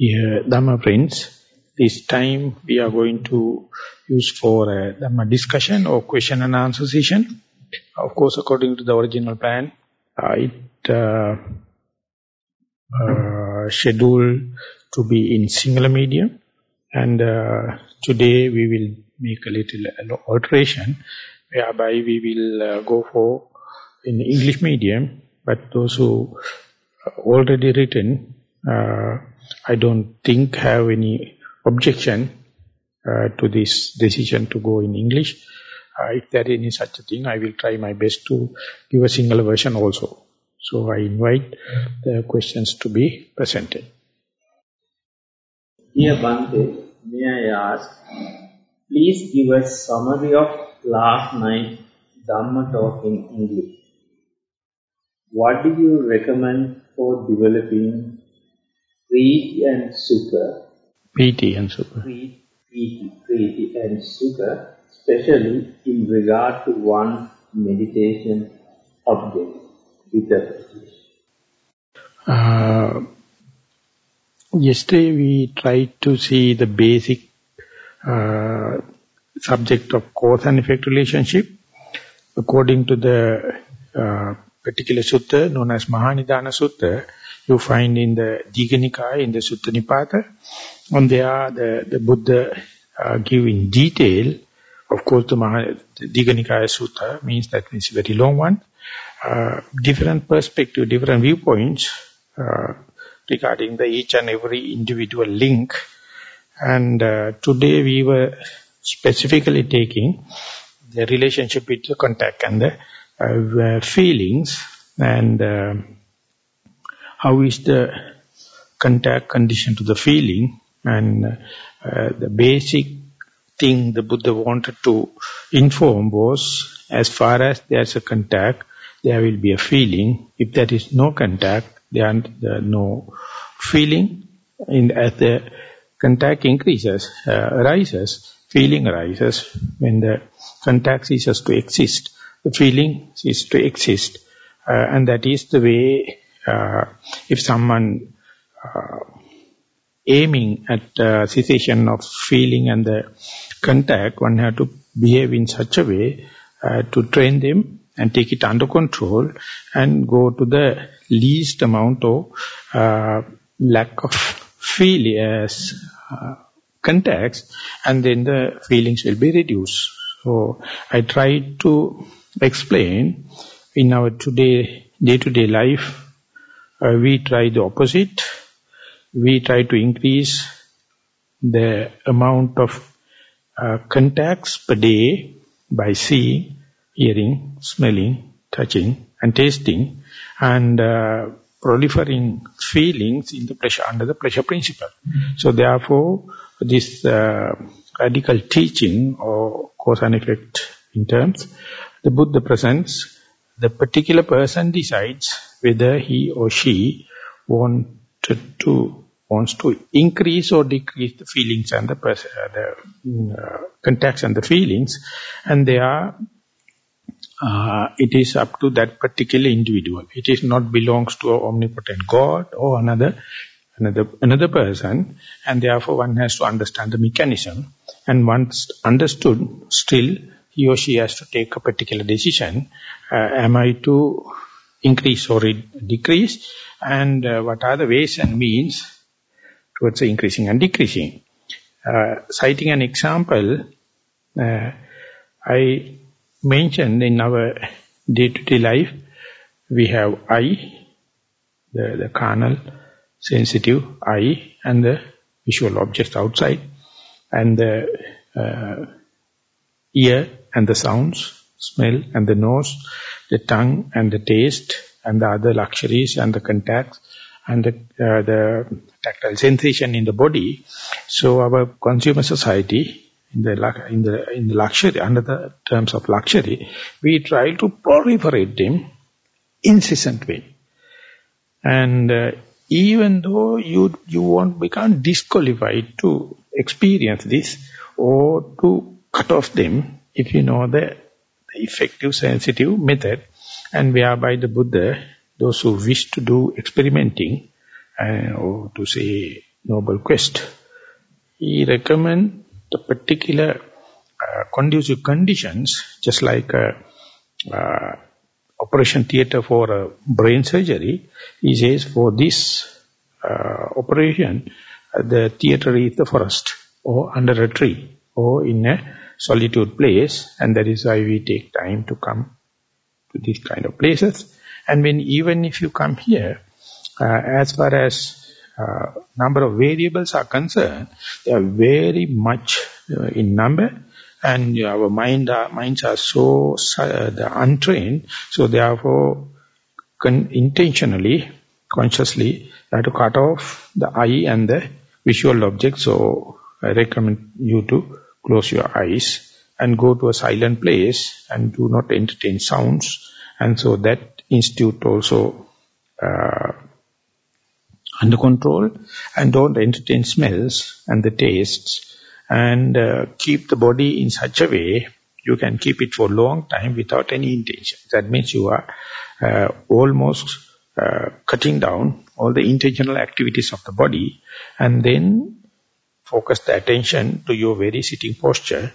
Dear Dhamma friends, this time we are going to use for a Dhamma discussion or question and answer session. Of course, according to the original plan, uh, it uh, uh, scheduled to be in Sinhala medium. And uh, today we will make a little alteration, whereby we will uh, go for in English medium, but those who already written uh, I don't think have any objection uh, to this decision to go in English. Uh, if there is any such a thing, I will try my best to give a Sinhala version also. So I invite the questions to be presented. Dear Bhante, may I ask, please give a summary of last night's Dhamma talk in English. What do you recommend for developing Preeti and Sukha. Preeti and Sukha. Preeti, Preeti and Sukha, especially in regard to one meditation object, interpretation. Uh, yesterday we tried to see the basic uh, subject of cause and effect relationship according to the uh, particular sutta known as Mahanidana Sutta you find in the Digha Nikaya, in the Sutta Nipata. And there the, the Buddha uh, give in detail, of course the, Maha, the Sutta means that a very long one, uh, different perspective, different viewpoints uh, regarding the each and every individual link. And uh, today we were specifically taking the relationship the contact and the uh, feelings and um, how is the contact condition to the feeling and uh, the basic thing the Buddha wanted to inform was as far as there's a contact, there will be a feeling. If there is no contact, there is no feeling. In, as the contact increases, uh, arises, feeling arises. When the contact ceases to exist, the feeling ceases to exist. Uh, and that is the way if someone uh, aiming at uh, cessation of feeling and the contact, one has to behave in such a way uh, to train them and take it under control and go to the least amount of uh, lack of feelings, uh, contacts, and then the feelings will be reduced. So I try to explain in our today day-to-day -day life uh, we try the opposite. We try to increase the amount of uh, contacts per day by seeing, hearing, smelling, touching and tasting and uh, proliferating feelings in the pressure under the pressure principle. Mm -hmm. So therefore this uh, radical teaching or cause and effect in terms, the Buddha presents the particular person decides whether he or she wanted to wants to increase or decrease the feelings and the, uh, the uh, contacts and the feelings. And they are uh, it is up to that particular individual. It is not belongs to an omnipotent god or another another another person. And therefore one has to understand the mechanism. And once understood still he or she has to take a particular decision. Uh, am I to increase or decrease? And uh, what are the ways and means towards increasing and decreasing? Uh, citing an example, uh, I mentioned in our day-to-day -day life, we have eye, the, the carnal, sensitive eye, and the visual objects outside, and the uh, ear and the sounds, smell and the nose, the tongue and the taste and the other luxuries and the contacts and the, uh, the tactile sensation in the body. So our consumer society, in the, in the, in the luxury, under the terms of luxury, we try to proliferate them incessantly. And uh, even though you, you won't become disqualified to experience this or to cut off them, if you know the, effective sensitive method and whereby the Buddha, those who wish to do experimenting uh, or to say noble quest. He recommend the particular uh, conducive conditions, just like a uh, operation theater for a brain surgery. He says for this uh, operation, uh, the theater is the forest or under a tree or in a solitude place and that is why we take time to come to these kind of places. And when even if you come here, uh, as far as uh, number of variables are concerned, they are very much uh, in number and our mind are, minds are so uh, untrained, so therefore intentionally, consciously, have to cut off the eye and the visual object. So I recommend you to close your eyes and go to a silent place and do not entertain sounds. And so that institute also uh, under control and don't entertain smells and the tastes and uh, keep the body in such a way you can keep it for a long time without any intention. That means you are uh, almost uh, cutting down all the intentional activities of the body and then focus the attention to your very sitting posture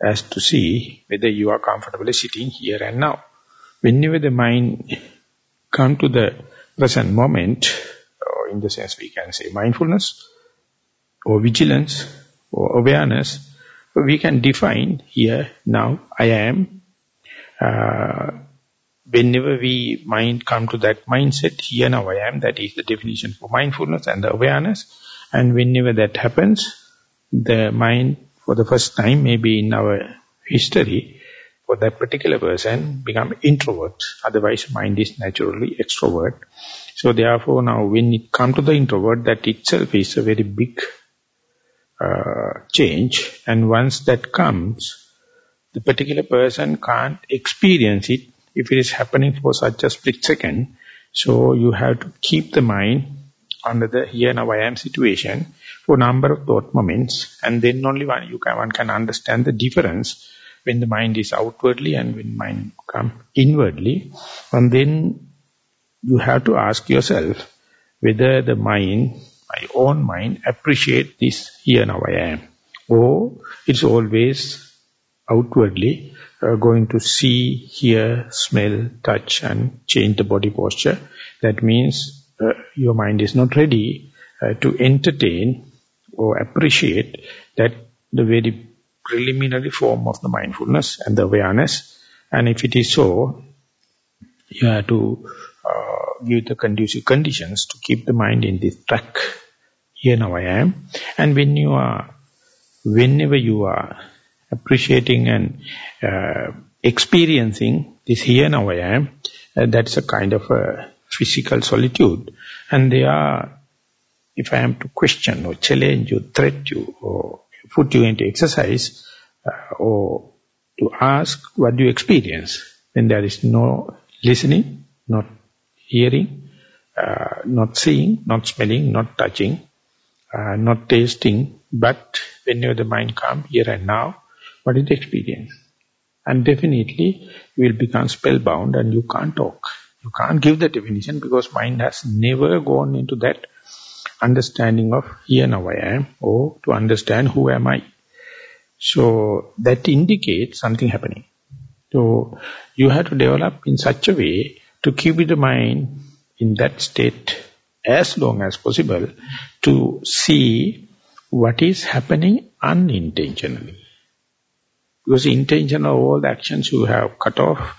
as to see whether you are comfortably sitting here and now. Whenever the mind come to the present moment, or in the sense we can say mindfulness or vigilance, or awareness, we can define here, now, I am. Uh, whenever we mind come to that mindset, here now I am, that is the definition for mindfulness and the awareness. And whenever that happens, the mind, for the first time, maybe in our history, for that particular person, become introvert. Otherwise, mind is naturally extrovert. So therefore, now when it comes to the introvert, that itself is a very big uh, change and once that comes, the particular person can't experience it if it is happening for such a split second. So you have to keep the mind under the here now I am situation for number of thought moments and then only one you can one can understand the difference when the mind is outwardly and when mind come inwardly and then you have to ask yourself whether the mind my own mind appreciate this here now I am. Or it's always outwardly uh, going to see, hear, smell, touch and change the body posture. That means uh, your mind is not ready uh, to entertain or appreciate that the very preliminary form of the mindfulness and the awareness. And if it is so, you have to uh, give the conducive conditions to keep the mind in this track. Here now I am. And when you are, whenever you are appreciating and uh, experiencing this here now I am, uh, that's a kind of a physical solitude. And they are, if I am to question or challenge you, threat you, or put you into exercise, uh, or to ask what do you experience, when there is no listening, not hearing, uh, not seeing, not smelling, not touching, uh, not tasting, but whenever the mind comes here and now, what is the experience? And definitely you will become spellbound and you can't talk. You can't give the definition because mind has never gone into that understanding of here now I am or to understand who am I. So that indicates something happening. So you have to develop in such a way to keep the mind in that state as long as possible to see what is happening unintentionally. Because intention of all the actions you have cut off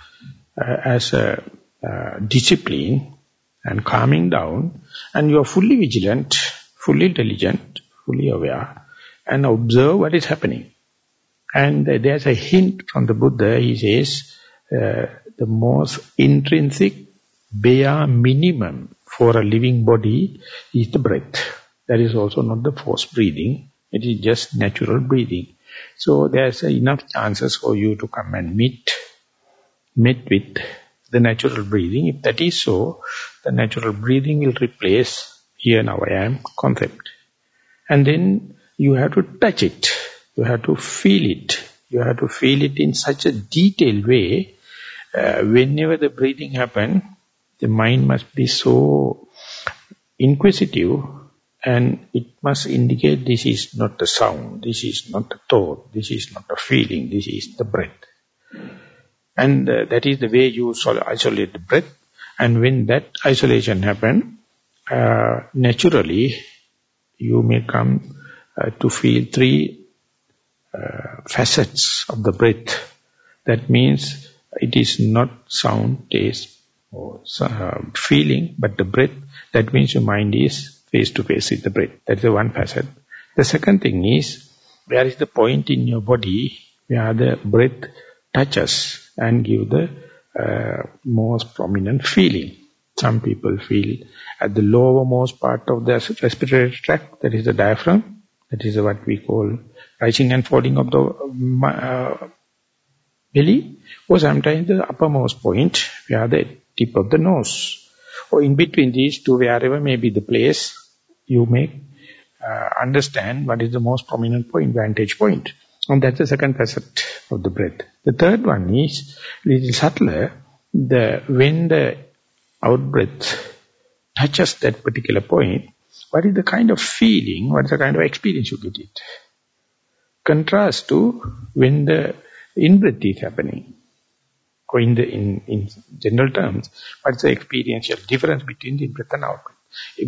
uh, as a uh, discipline and calming down and you are fully vigilant, fully intelligent, fully aware and observe what is happening. And uh, there's a hint from the Buddha, he says, uh, the most intrinsic bare minimum for a living body is the breath. That is also not the forced breathing. It is just natural breathing. So there's enough chances for you to come and meet, meet with the natural breathing. If that is so, the natural breathing will replace here now I am concept. And then you have to touch it. You have to feel it. You have to feel it in such a detailed way. Uh, whenever the breathing happens, the mind must be so inquisitive and it must indicate this is not a sound, this is not a thought, this is not a feeling, this is the breath. And uh, that is the way you isolate the breath. And when that isolation happen, uh, naturally you may come uh, to feel three uh, facets of the breath. That means it is not sound, taste, or uh, feeling, but the breath. That means your mind is face to face with the breath. That's the one facet. The second thing is, where is the point in your body where the breath touches and give the uh, most prominent feeling. Some people feel at the lowermost part of the respiratory tract, that is the diaphragm, that is what we call rising and falling of the uh, belly, or sometimes the uppermost point, where the tip of the nose. Or in between these two, wherever may be the place, you may uh, understand what is the most prominent point, vantage point. And that's the second facet of the breath. The third one is little subtler. The, when the out-breath touches that particular point, what is the kind of feeling, what is the kind of experience you get it? Contrast to when the in-breath is happening. Or in, the, in, in general terms, what's the experiential difference between the in-breath and out-breath?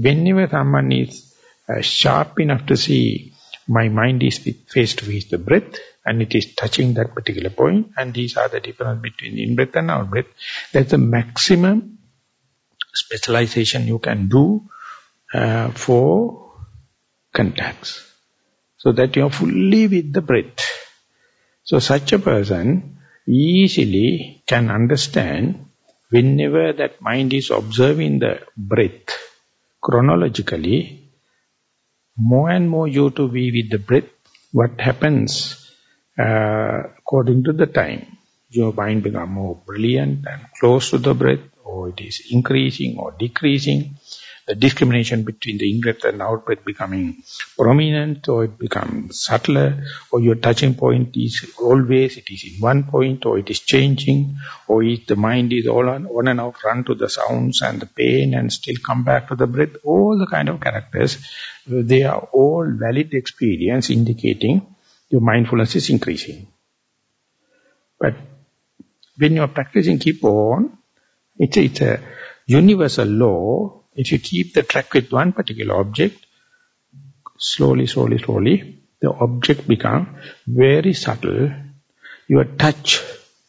Whenever someone is uh, sharp enough to see my mind is face to face the breath and it is touching that particular point and these are the difference between in-breath and out-breath. That's the maximum specialization you can do uh, for contacts. So that you are fully with the breath. So such a person easily can understand whenever that mind is observing the breath chronologically, more and more you to be with the breath, what happens uh, according to the time. Your mind become more brilliant and close to the breath, or it is increasing or decreasing. The discrimination between the in-breath and out-breath becoming prominent, or it becomes subtler, or your touching point is always, it is in one point, or it is changing, or if the mind is all on, on and out, run to the sounds and the pain and still come back to the breath, all the kind of characters, they are all valid experience indicating your mindfulness is increasing. But when you are practicing keep on, it's a, it's a universal law. If you keep the track with one particular object, slowly, slowly, slowly, the object become very subtle. Your touch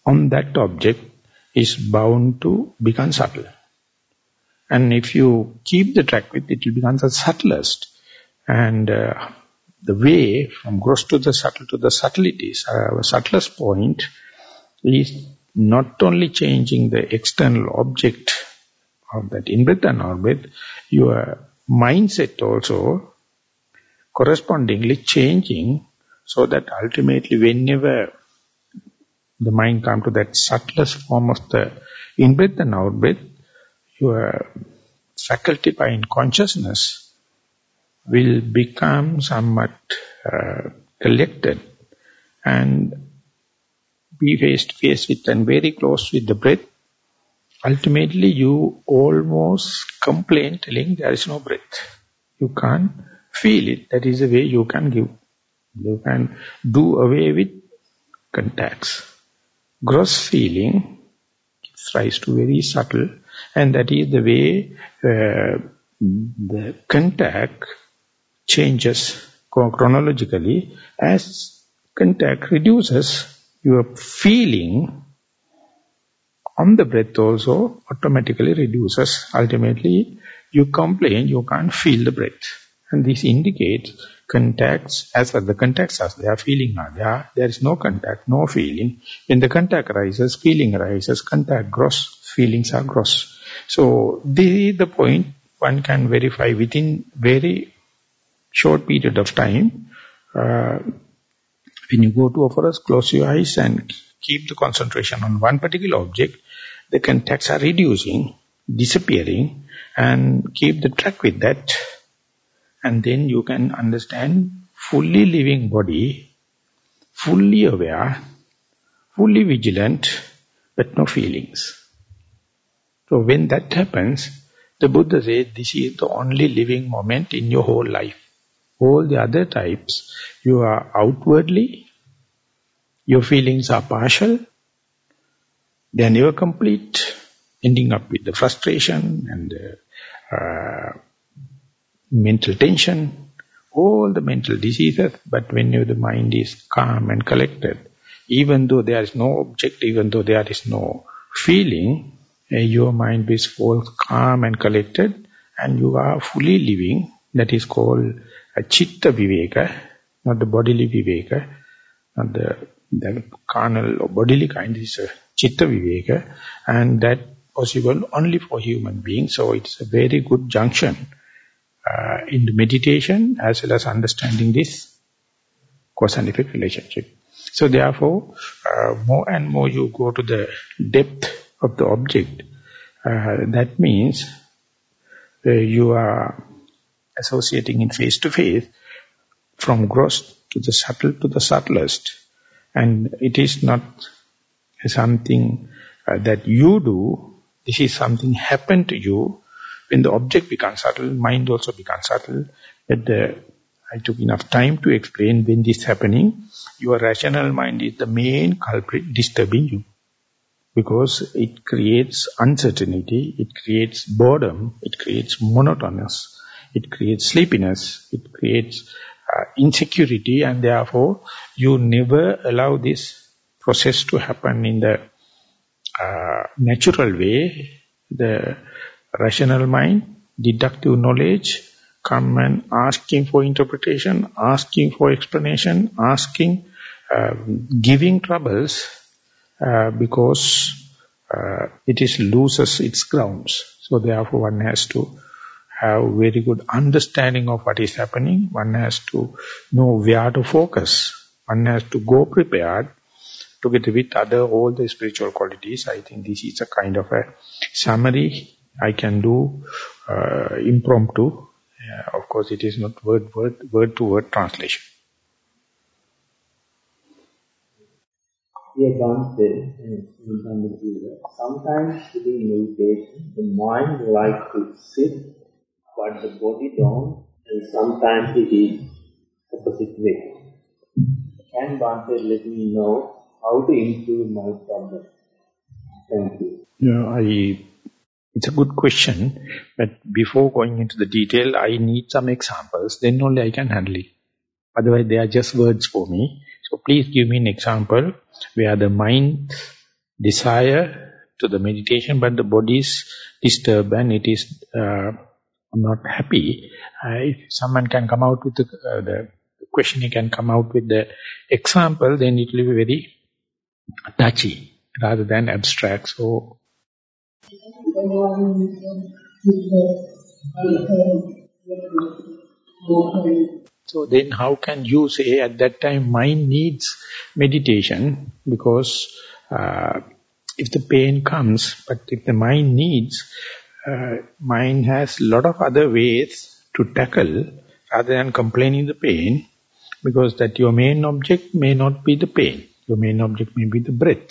on that object is bound to become subtle. And if you keep the track with it, it will become the subtlest. And uh, the way from gross to the subtle to the subtleties, uh, subtlest point is not only changing the external object of that in-breath and out-breath, your mindset also correspondingly changing so that ultimately whenever the mind comes to that subtlest form of the in-breath and out-breath, your faculty by consciousness will become somewhat uh, collected and be face to face with and very close with the breath, ultimately you almost complain telling there is no breath. You can't feel it. That is the way you can give. You can do away with contacts. Gross feeling gives rise to very subtle and that is the way uh, the contact changes chronologically, as contact reduces, your feeling on the breath also automatically reduces. Ultimately, you complain, you can't feel the breath. And this indicates contacts, as far as the contacts they are feeling are there, there is no contact, no feeling. When the contact arises, feeling arises, contact gross, feelings are gross. So, this is the point one can verify within very short period of time, uh, when you go to a forest, close your eyes and keep the concentration on one particular object, the contacts are reducing, disappearing, and keep the track with that. And then you can understand fully living body, fully aware, fully vigilant, but no feelings. So when that happens, The Buddha says this is the only living moment in your whole life. All the other types, you are outwardly, your feelings are partial, they are never complete, ending up with the frustration and the, uh, mental tension, all the mental diseases, but when the mind is calm and collected, even though there is no object, even though there is no feeling, uh, your mind is full calm and collected, and you are fully living. That is called a chitta viveka, not the bodily viveka, not the, carnal or bodily kind, is a chitta viveka, and that possible only for human beings. So it's a very good junction uh, in the meditation as well as understanding this cause and effect relationship. So therefore, uh, more and more you go to the depth of the object, uh, that means uh, you are associating in face-to-face -face from gross to the subtle to the subtlest. And it is not something uh, that you do, this is something happen to you. When the object becomes subtle, mind also becomes subtle. But the, I took enough time to explain when this is happening. Your rational mind is the main culprit disturbing you. Because it creates uncertainty, it creates boredom, it creates monotonous, it creates sleepiness, it creates uh, insecurity and therefore you never allow this process to happen in the uh, natural way, the rational mind, deductive knowledge, come and asking for interpretation, asking for explanation, asking, uh, giving troubles uh, because uh, it is loses its grounds. So therefore one has to have very good understanding of what is happening. One has to know where to focus. One has to go prepared together with other all the spiritual qualities. I think this is a kind of a summary I can do uh, impromptu. Uh, of course, it is not word, word, word to word translation. Sometimes during meditation, the mind likes to sit, but the body don't, and sometimes it is opposite way. Can Bhante let me know how to improve my problem? Thank you. Yeah, I, it's a good question, but before going into the detail, I need some examples, then only I can handle it. Otherwise, they are just words for me. So please give me an example where the mind desire to the meditation, but the body is disturbed and it is uh, not happy. Uh, if someone can come out with the, uh, the question, he can come out with the example, then it will be very touchy rather than abstract. So, so then how can you say at that time mind needs meditation because uh, if the pain comes, but if the mind needs, uh, mind has a lot of other ways to tackle rather than complaining the pain because that your main object may not be the pain. Your main object may be the breath.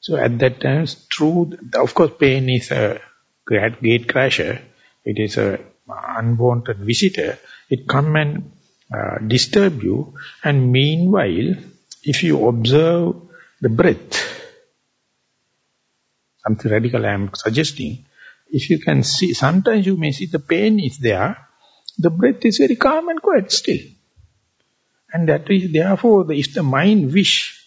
So at that time, true, of course pain is a great gate crasher. It is a unwanted visitor. It come and uh, disturb you. And meanwhile, if you observe the breath, something radical I am suggesting, if you can see, sometimes you may see the pain is there, the breath is very calm and quiet still. And that is therefore, if the mind wish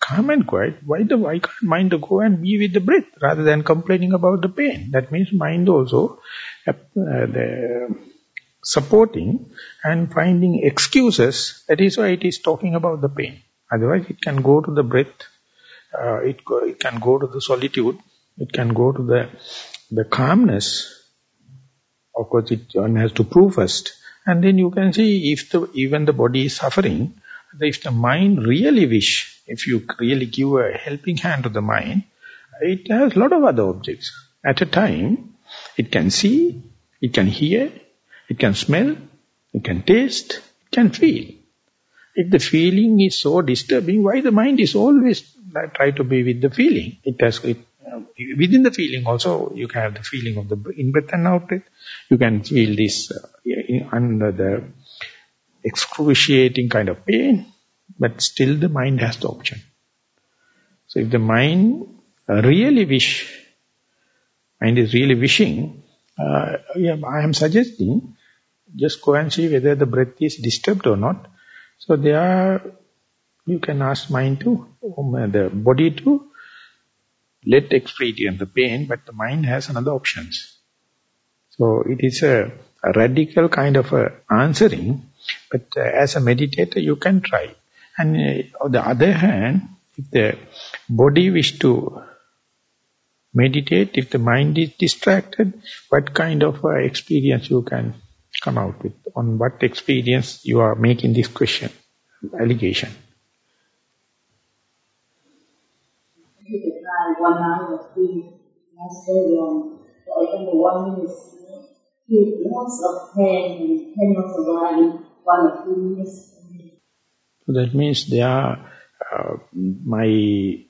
calm and quiet, why the why can't mind go and be with the breath rather than complaining about the pain? That means mind also uh, the supporting and finding excuses. That is why it is talking about the pain. Otherwise, it can go to the breath. Uh, it it can go to the solitude. It can go to the the calmness. Of course, it one has to prove first, and then you can see if the even the body is suffering if the mind really wish, if you really give a helping hand to the mind, it has a lot of other objects. At a time, it can see, it can hear, it can smell, it can taste, it can feel. If the feeling is so disturbing, why the mind is always try to be with the feeling? It has, it uh, within the feeling also, you can have the feeling of the in-breath and out-breath. You can feel this uh, under the excruciating kind of pain, but still the mind has the option. So if the mind really wish, mind is really wishing, uh, yeah, I am suggesting, just go and see whether the breath is disturbed or not. So there, you can ask mind to, um, the body to let experience the pain, but the mind has another options. So it is a, a radical kind of a answering, but uh, as a meditator you can try. And uh, on the other hand, if the body wish to meditate, if the mind is distracted, what kind of uh, experience you can come out with? On what experience you are making this question, allegation? One hour of being not so long. I think the one is feel lots of pain and was arriving one or two minutes. That means they are, uh, my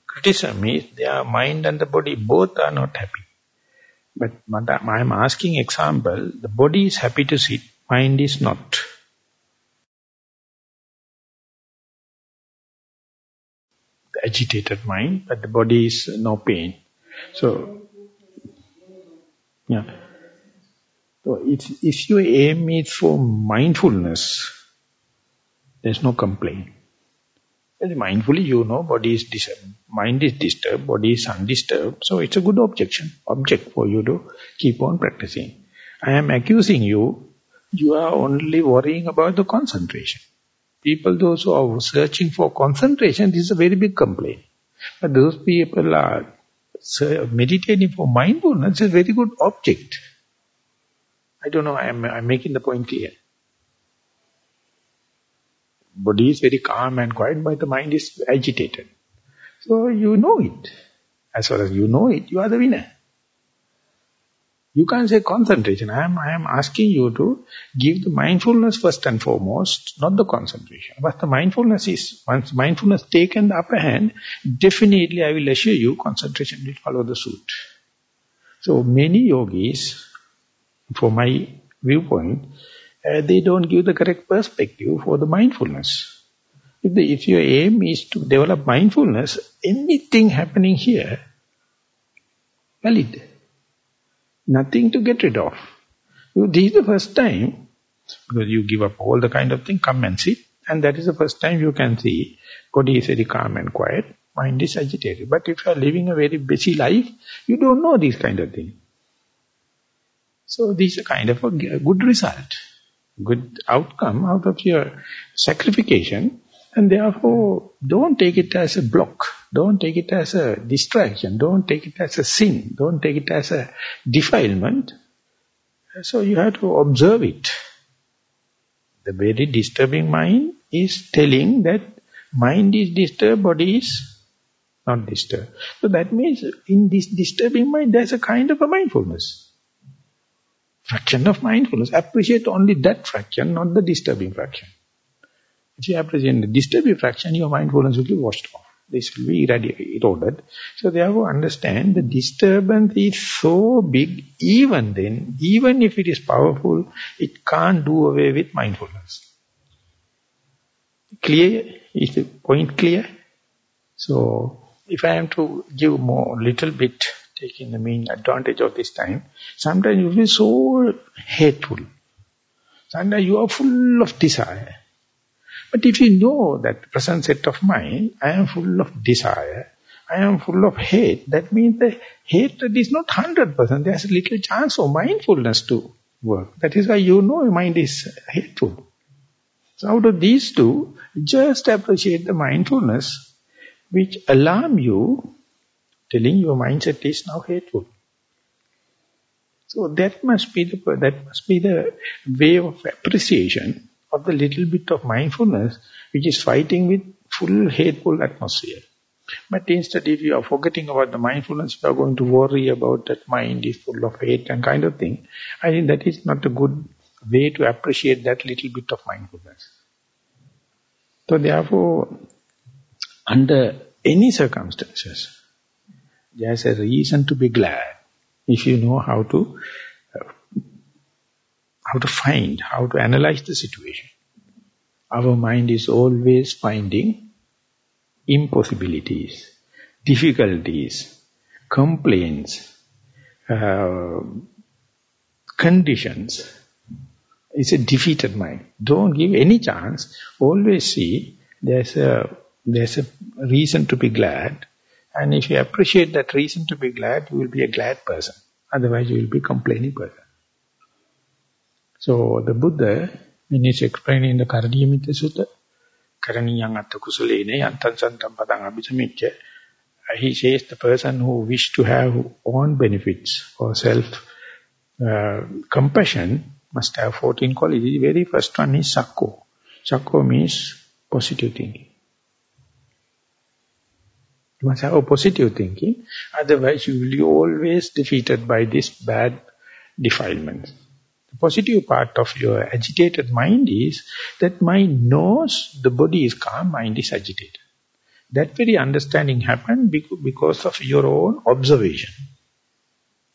criticism is their mind and the body both are not happy. But I am asking example, the body is happy to sit, mind is not. Agitated mind, but the body is no pain. So, yeah. So if, if your aim it for mindfulness, there's no complaint. Mindfully, you know, body is disturbed, mind is disturbed, body is undisturbed. So it's a good objection, object for you to keep on practicing. I am accusing you, you are only worrying about the concentration. People, those who are searching for concentration, this is a very big complaint. But those people are meditating for mindfulness, is a very good object. I don't know, I'm, I'm making the point clear. Body is very calm and quiet, but the mind is agitated. So you know it. As far as you know it, you are the winner. You can't say concentration. I am, I am asking you to give the mindfulness first and foremost, not the concentration. But the mindfulness is, once mindfulness taken the upper hand, definitely I will assure you concentration will follow the suit. So many yogis, for my viewpoint, uh, they don't give the correct perspective for the mindfulness. If, the, if your aim is to develop mindfulness, anything happening here, valid. Nothing to get rid of. You, this is the first time, because you give up all the kind of thing, come and sit, and that is the first time you can see body is very calm and quiet, mind is agitated. But if you are living a very busy life, you don't know this kind of thing. So this is a kind of a good result good outcome out of your sacrification and therefore don't take it as a block, don't take it as a distraction, don't take it as a sin, don't take it as a defilement. So you have to observe it. The very disturbing mind is telling that mind is disturbed, body is not disturbed. So that means in this disturbing mind there's a kind of a mindfulness fraction of mindfulness. Appreciate only that fraction, not the disturbing fraction. If you appreciate the disturbing fraction, your mindfulness will be washed off. This will be eroded. So therefore understand the disturbance is so big, even then, even if it is powerful, it can't do away with mindfulness. Clear? Is the point clear? So, if I am to give more, little bit taking the main advantage of this time, sometimes you feel so hateful. Sometimes you are full of desire. But if you know that present set of mind, I am full of desire, I am full of hate, that means the hatred is not 100%. There's a little chance for mindfulness to work. That is why you know your mind is hateful. So out of these two, just appreciate the mindfulness which alarm you telling your mindset is now hateful. So that must be the that must be the way of appreciation of the little bit of mindfulness which is fighting with full hateful atmosphere. But instead, if you are forgetting about the mindfulness, you are going to worry about that mind is full of hate and kind of thing. I think that is not a good way to appreciate that little bit of mindfulness. So therefore, under any circumstances, there's a reason to be glad if you know how to how to find, how to analyze the situation. Our mind is always finding impossibilities, difficulties, complaints, uh, conditions. It's a defeated mind. Don't give any chance. Always see there's a, there's a reason to be glad. And if you appreciate that reason to be glad, you will be a glad person. Otherwise, you will be complaining person. So the Buddha, when he's explaining the Karaniyametta Sutta, Karaniyang atta kusalene yantan santam padang abhisamicca, he says the person who wish to have own benefits or self uh, must have 14 qualities. The very first one is sakko. Sakko means positive thinking. You must have a positive thinking, otherwise you will be always defeated by this bad defilements. Positive part of your agitated mind is that mind knows the body is calm, mind is agitated. That very understanding happened because of your own observation.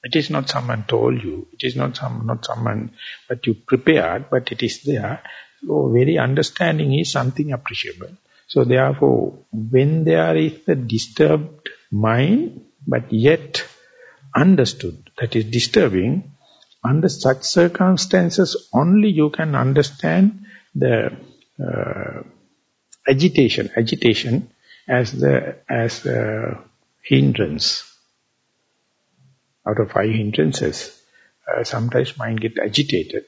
It is not someone told you, it is not some not someone that you prepared, but it is there. So very understanding is something appreciable. So therefore, when there is a disturbed mind, but yet understood, that is disturbing, under such circumstances only you can understand the uh, agitation, agitation as the as the hindrance. Out of five hindrances, uh, sometimes mind get agitated.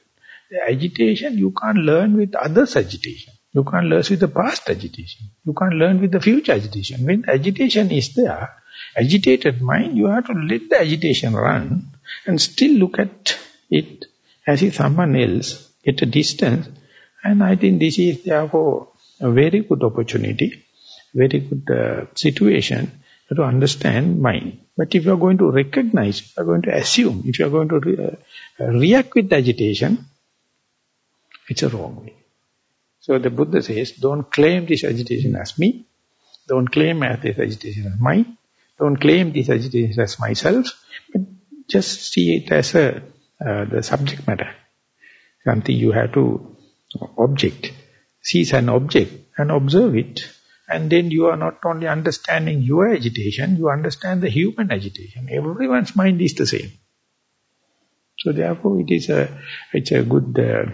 The agitation you can't learn with others' agitation. You can't learn with the past agitation. You can't learn with the future agitation. When agitation is there, agitated mind, you have to let the agitation run and still look at it as if someone else, at a distance. And I think this is therefore a very good opportunity, very good uh, situation to understand mind. But if you are going to recognize, you are going to assume, if you are going to re uh, react with agitation, it's a wrong way. So the Buddha says, don't claim this agitation as me. Don't claim as this agitation as mine. Don't claim this agitation as myself. But just see it as a uh, the subject matter. Something you have to object. Seize an object and observe it. And then you are not only understanding your agitation, you understand the human agitation. Everyone's mind is the same. So therefore it is a, it's a good uh,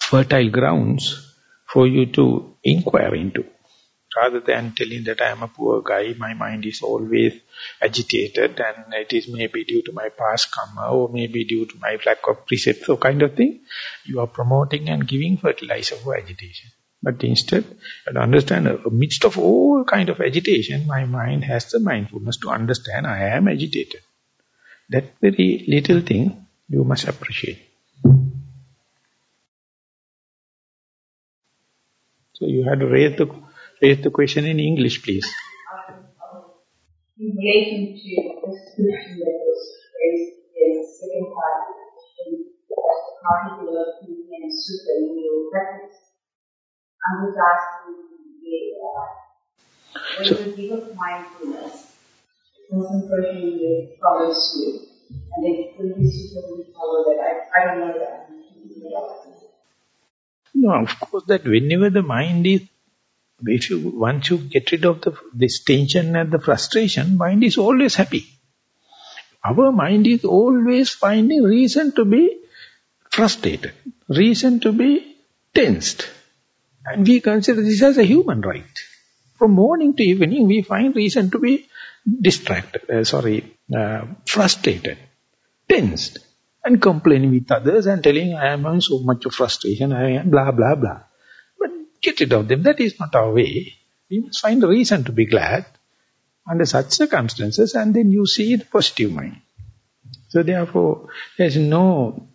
fertile grounds for you to inquire into. Rather than telling that I am a poor guy, my mind is always agitated and it is maybe due to my past karma or maybe due to my lack of precepts or kind of thing, you are promoting and giving fertilizer for agitation. But instead, to understand, amidst of all kind of agitation, my mind has the mindfulness to understand I am agitated. That very little thing you must appreciate. So you had to raise the, raise the question in English, please. In relation to the description that was raised in the second part of the question, as the particular and super your practice, I was asking when so, you give up mindfulness, concentration will follows you, and then will be super will follow that. I, I don't know that. No, of course that whenever the mind is, if you once you get rid of the this tension and the frustration, mind is always happy. Our mind is always finding reason to be frustrated, reason to be tensed. And we consider this as a human right. From morning to evening, we find reason to be distracted, uh, sorry, uh, frustrated, tensed and complaining with others and telling I am having so much frustration, I am blah, blah, blah. Get rid of them. That is not our way. We must find a reason to be glad under such circumstances and then you see the positive mind. So therefore, there is no,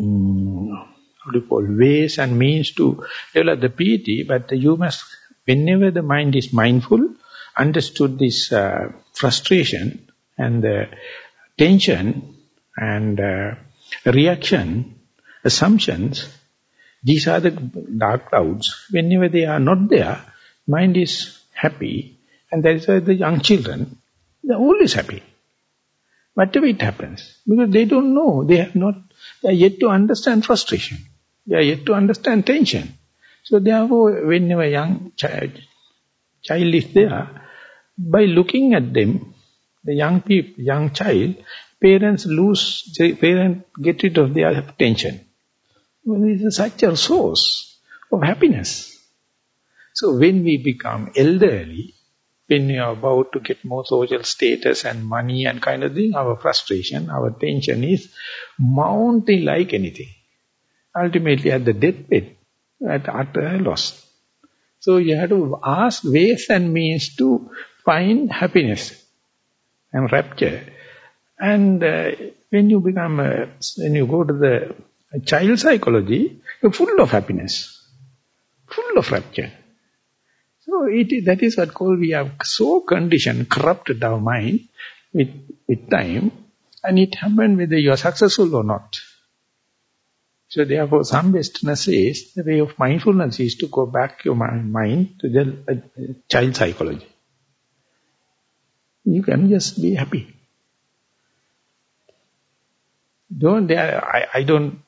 um, how do you call, ways and means to develop the piti, but you must, whenever the mind is mindful, understood this uh, frustration and the tension, and uh, reaction, assumptions, these are the dark clouds. Whenever they are not there, mind is happy. And that is why the young children, They're always happy. Whatever it happens. Because they don't know. They have not, they are yet to understand frustration. They are yet to understand tension. So therefore, whenever a young child, child is there, by looking at them, the young people, young child, parents lose, parents get rid of their tension. It is such a source of happiness. So when we become elderly, when we are about to get more social status and money and kind of thing, our frustration, our tension is mounting like anything. Ultimately at the deathbed, at utter loss. So you have to ask ways and means to find happiness and rapture. And uh, when you become, uh, when you go to the child psychology, full of happiness, full of rapture. So it, that is what we have so conditioned, corrupted our mind with, with time, and it happens whether you are successful or not. So therefore some Westerners says the way of mindfulness is to go back your mind to the uh, child psychology. You can just be happy. Don't I, I don't,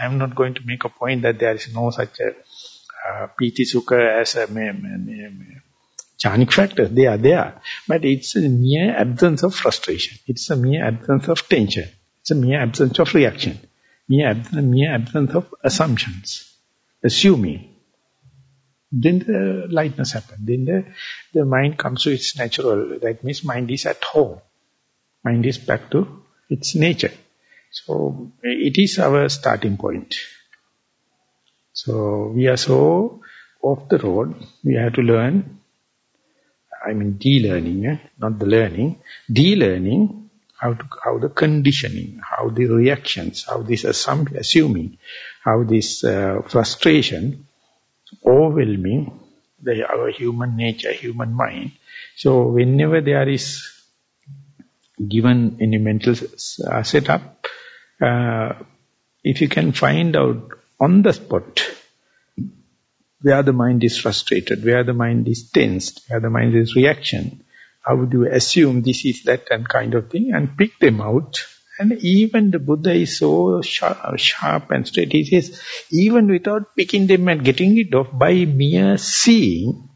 I am not going to make a point that there is no such a uh, Piti Sukha as a Jhanic factor, they are there. But it's a mere absence of frustration. It's a mere absence of tension. It's a mere absence of reaction mere, mere absence of assumptions, assuming. Then the lightness happens. Then the, the mind comes to its natural. That means mind is at home. Mind is back to its nature. So it is our starting point. So we are so off the road. We have to learn. I mean de-learning, eh? not the learning. De-learning how, to, how the conditioning, how the reactions, how this assum assuming, how this uh, frustration, overwhelming the, our human nature, human mind. So whenever there is given any mental uh, setup, uh, if you can find out on the spot where the mind is frustrated, where the mind is tensed, where the mind is reaction, how would you assume this is that and kind of thing and pick them out. And even the Buddha is so sharp, sharp and straight. He says, even without picking them and getting it off, by mere seeing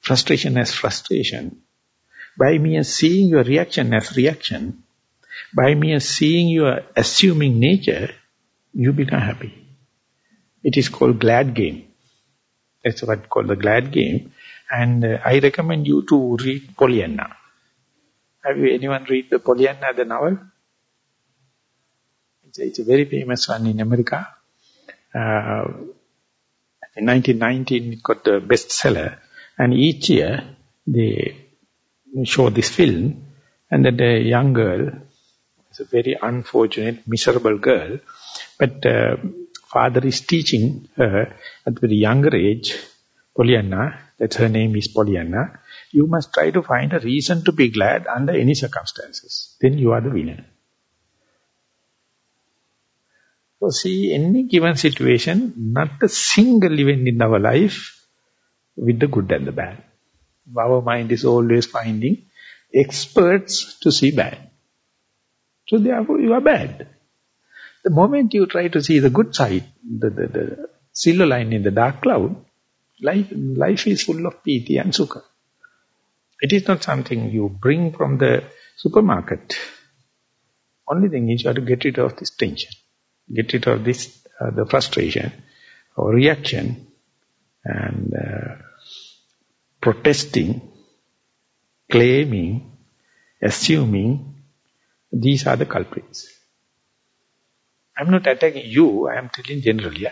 frustration as frustration, by mere seeing your reaction as reaction, by mere seeing your assuming nature, you become happy. It is called glad game. That's what called the glad game. And uh, I recommend you to read Pollyanna. Have you anyone read the Pollyanna, the novel? It's a, it's a very famous one in America. Uh, in 1919, it got the bestseller. And each year, they show this film. And that a young girl, it's a very unfortunate, miserable girl. But uh, father is teaching her at a very younger age, Pollyanna, that her name is Pollyanna, you must try to find a reason to be glad under any circumstances. Then you are the winner. So see, any given situation, not a single event in our life with the good and the bad. Our mind is always finding experts to see bad. So therefore you are bad. The moment you try to see the good side, the, the, the silver line in the dark cloud, Life, life is full of piti and sukha. It is not something you bring from the supermarket. Only thing is you have to get rid of this tension. Get rid of this, uh, the frustration or reaction and uh, protesting, claiming, assuming, these are the culprits. I'm not attacking you, I am telling generally.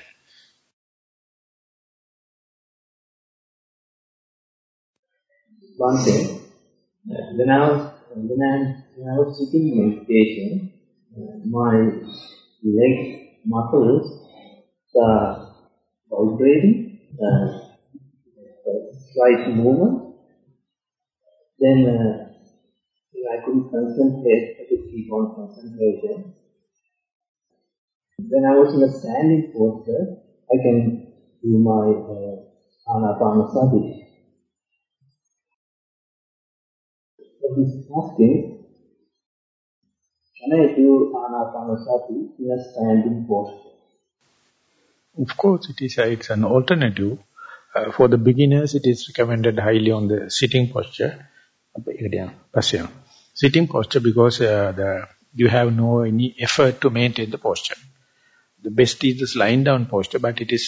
one thing. When I was when I, when I was sitting in meditation, my leg muscles are vibrating, uh, slight movement. Then uh, I couldn't concentrate, I could keep on concentration. When I was in a standing posture, I can do my uh, anapanasati. So he's asking, can I do Anapanasati in a standing posture? Of course, it is a, it's an alternative. Uh, for the beginners, it is recommended highly on the sitting posture. Sitting posture because uh, the you have no any effort to maintain the posture. The best is the lying down posture, but it is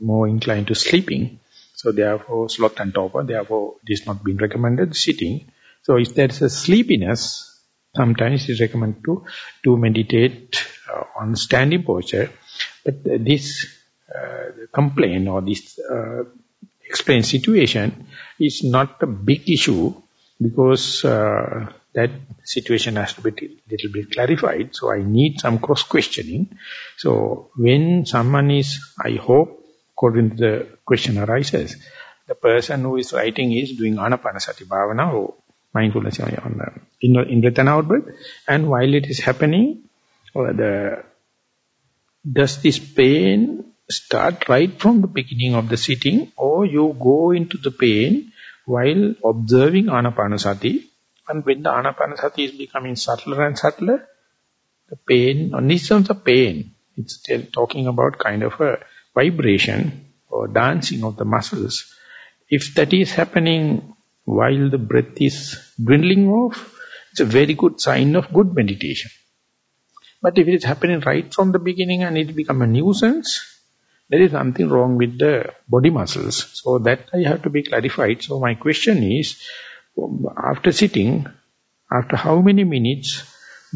more inclined to sleeping. So therefore, sloth and torpor, therefore it is not being recommended sitting. So if there is a sleepiness, sometimes it is recommended to, to meditate uh, on standing posture. But this uh, complaint or this uh, explained situation is not a big issue because uh, that situation has to be a little bit clarified. So I need some cross-questioning. So when someone is, I hope, according to the question arises, the person who is writing is doing anapanasati bhavana or mindfulness on the, in, in breath and out breath. And while it is happening, the does this pain start right from the beginning of the sitting or you go into the pain while observing anapanasati and when the anapanasati is becoming subtler and subtler, the pain, on this terms of the pain, it's still talking about kind of a vibration or dancing of the muscles. If that is happening while the breath is dwindling off, it's a very good sign of good meditation. But if it is happening right from the beginning and it become a nuisance, there is something wrong with the body muscles. So that I have to be clarified. So my question is, after sitting, after how many minutes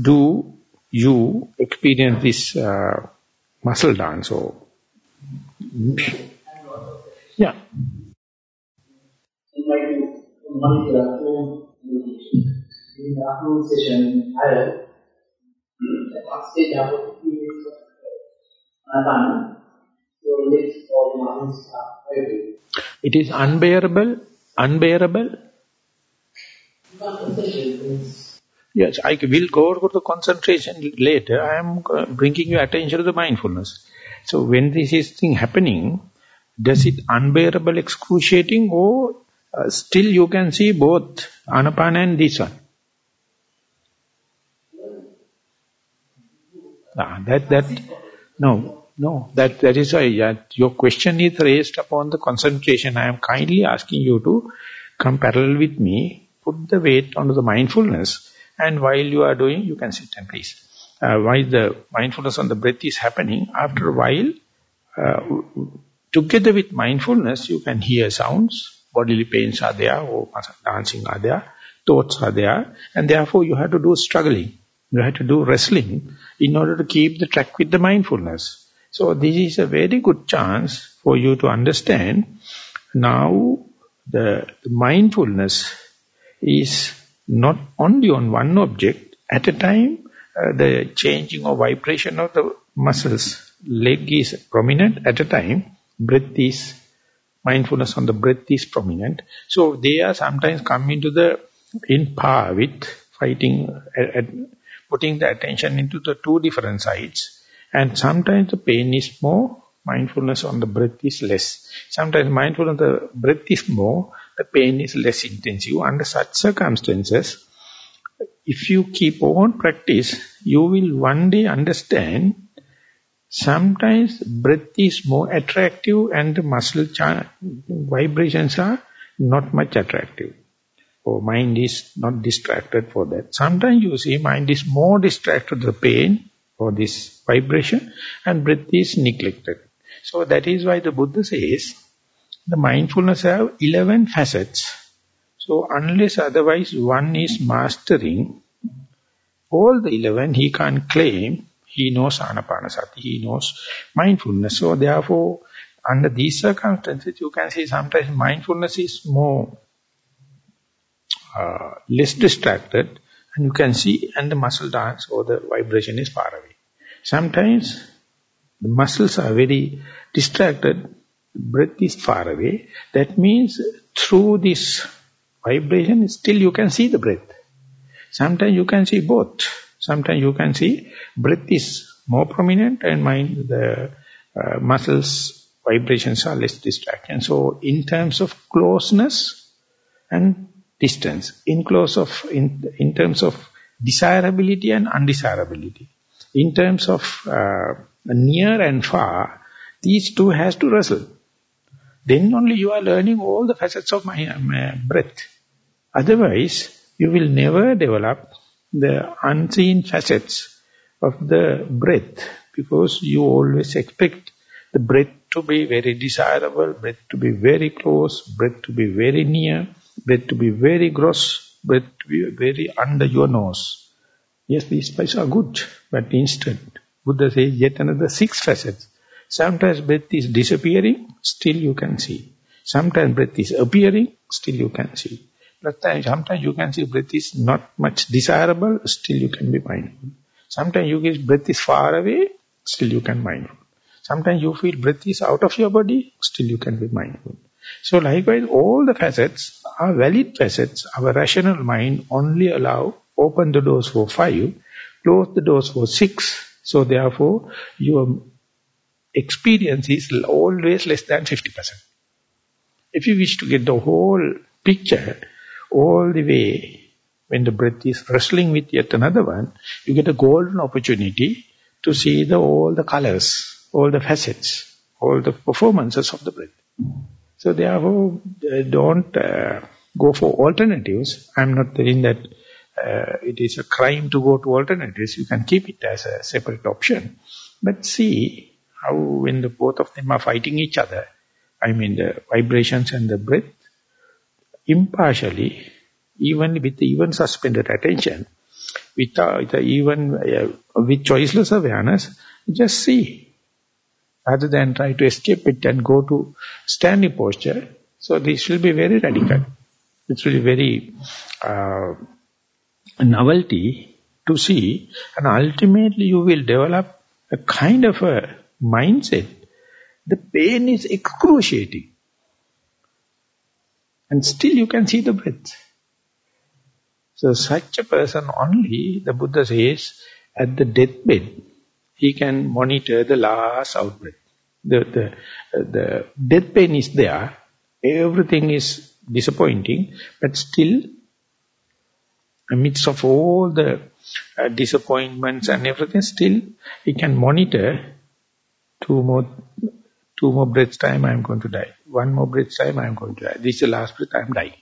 do you experience this uh, muscle dance or yeah in the afternoon session I minutes of muscles are it is unbearable unbearable Yes, I will go over the concentration later. I am uh, bringing your attention to the mindfulness. So when this is thing happening, does it unbearable, excruciating, or uh, still you can see both anapana and this one? Ah, that, that, no, no, that, that is why your question is raised upon the concentration. I am kindly asking you to come parallel with me put the weight onto the mindfulness and while you are doing, you can sit and please. Uh, while the mindfulness on the breath is happening, after a while, uh, together with mindfulness, you can hear sounds, bodily pains are there, or dancing are there, thoughts are there, and therefore you have to do struggling. You have to do wrestling in order to keep the track with the mindfulness. So this is a very good chance for you to understand now the, mindfulness is not only on one object, at a time uh, the changing or vibration of the muscles, leg is prominent at a time, breath is, mindfulness on the breath is prominent. So they are sometimes come into the, in par with fighting, uh, putting the attention into the two different sides. And sometimes the pain is more, mindfulness on the breath is less. Sometimes mindfulness on the breath is more, the pain is less intensive. Under such circumstances, if you keep on practice, you will one day understand sometimes breath is more attractive and the muscle vibrations are not much attractive. Or mind is not distracted for that. Sometimes you see mind is more distracted the pain or this vibration and breath is neglected. So that is why the Buddha says, the mindfulness have 11 facets. So unless otherwise one is mastering all the 11, he can't claim he knows anapanasati, he knows mindfulness. So therefore, under these circumstances, you can say sometimes mindfulness is more uh, less distracted and you can see and the muscle dance or the vibration is far away. Sometimes the muscles are very distracted breath is far away. That means through this vibration, still you can see the breath. Sometimes you can see both. Sometimes you can see breath is more prominent and mind, the uh, muscles, vibrations are less distraction. So in terms of closeness and distance in close of in, in terms of desirability and undesirability. In terms of uh, near and far, these two has to wrestle. Then only you are learning all the facets of my, my breath. Otherwise, you will never develop the unseen facets of the breath because you always expect the breath to be very desirable, breath to be very close, breath to be very near, breath to be very gross, breath to be very under your nose. Yes, these spices are good, but instant. Buddha says yet another six facets. Sometimes breath is disappearing, still you can see. Sometimes breath is appearing, still you can see. Sometimes you can see breath is not much desirable, still you can be mindful. Sometimes you get breath is far away, still you can mindful. Sometimes you feel breath is out of your body, still you can be mindful. So likewise, all the facets are valid facets. Our rational mind only allow, open the doors for five, close the doors for six. So therefore, your experience is always less than 50%. If you wish to get the whole picture, all the way, when the breath is wrestling with yet another one, you get a golden opportunity to see the, all the colors, all the facets, all the performances of the breath. So therefore, uh, don't uh, go for alternatives. I'm not saying that uh, it is a crime to go to alternatives. You can keep it as a separate option. But see how when the both of them are fighting each other, I mean the vibrations and the breath, impartially, even with even suspended attention, without even uh, with choiceless awareness, just see. Rather than try to escape it and go to standing posture. So this will be very radical. It will be very uh, novelty to see and ultimately you will develop a kind of a mindset. The pain is excruciating. And still you can see the breath. So such a person only, the Buddha says, at the deathbed, he can monitor the last outbreath. The, the, the death pain is there, everything is disappointing, but still, amidst of all the uh, disappointments and everything, still he can monitor two more Two more breaths time, I am going to die. One more breath time, I am going to die. This is the last breath, I am dying.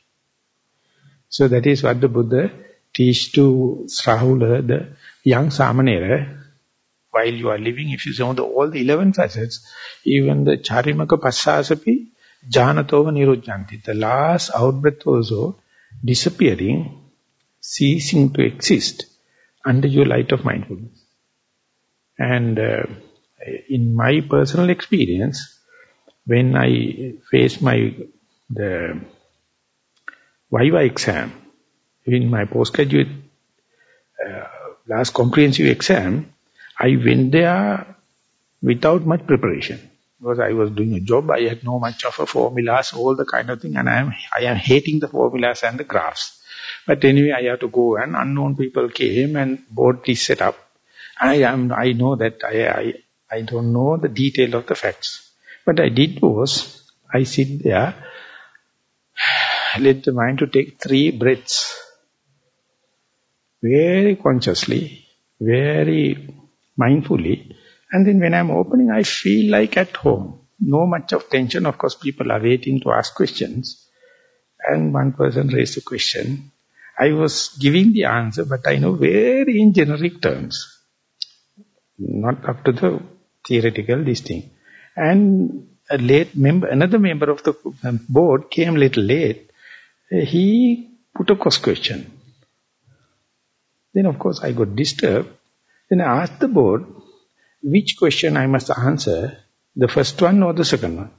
So that is what the Buddha teach to Rahula, the young Samanera, while you are living, if you know the, all the 11 facets, even the Charimaka Passasapi, Janatova Nirujjanti, the last outbreath also disappearing, ceasing to exist under your light of mindfulness. And uh, in my personal experience, when I faced my the Viva exam, in my postgraduate uh, last comprehensive exam, I went there without much preparation. Because I was doing a job, I had no much of a formulas, all the kind of thing, and I am, I am hating the formulas and the graphs. But anyway, I have to go, and unknown people came, and bought is setup. I am, I know that I, I, I don't know the detail of the facts. What I did was, I sit there, let the mind to take three breaths. Very consciously, very mindfully. And then when I'm opening, I feel like at home. No much of tension. Of course, people are waiting to ask questions. And one person raised a question. I was giving the answer, but I know very in generic terms. Not up to the theoretical this thing. And a late member, another member of the board came a little late. He put a cross question. Then of course I got disturbed. Then I asked the board, which question I must answer, the first one or the second one.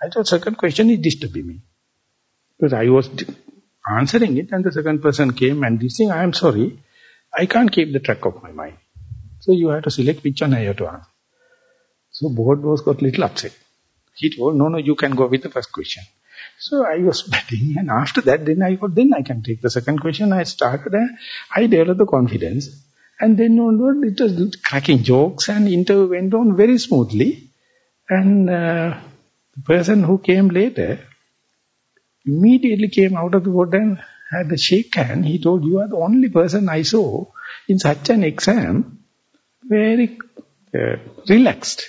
I thought second question is disturbing me. Because I was answering it and the second person came and this thing, I am sorry, I can't keep the track of my mind. So you have to select which one I have to answer. So board was got little upset. He told, no, no, you can go with the first question. So I was betting and after that then I thought, then I can take the second question. I started and I developed the confidence. And then onward it was cracking jokes and interview went on very smoothly. And uh, the person who came later, Immediately came out of the boat and had a shake hand. He told, you are the only person I saw in such an exam, very uh, relaxed.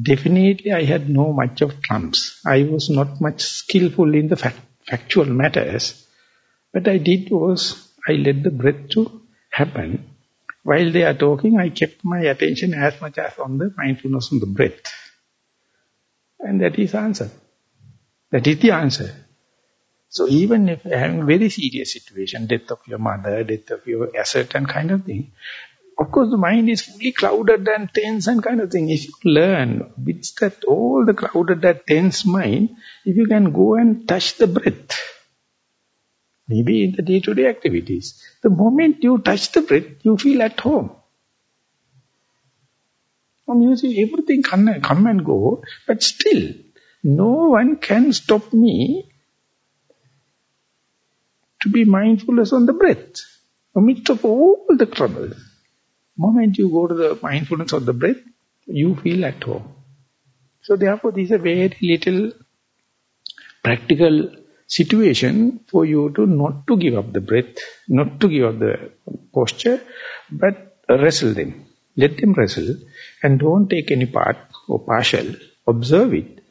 Definitely I had no much of trumps. I was not much skillful in the fact, factual matters. But I did was, I let the breath to happen. While they are talking, I kept my attention as much as on the mindfulness on the breath. And that is answer. That is the answer. So even if having a very serious situation, death of your mother, death of your asset and kind of thing, of course, the mind is fully clouded and tense and kind of thing. If you learn with that all the clouded, that tense mind, if you can go and touch the breath, maybe in the day-to-day -day activities, the moment you touch the breath, you feel at home. And you see everything come and go, but still, no one can stop me to be mindfulness on the breath, amidst of all the trouble moment you go to the mindfulness of the breath, you feel at home. So therefore, this is a very little practical situation for you to not to give up the breath, not to give up the posture, but wrestle them. Let them wrestle and don't take any part or partial. Observe it.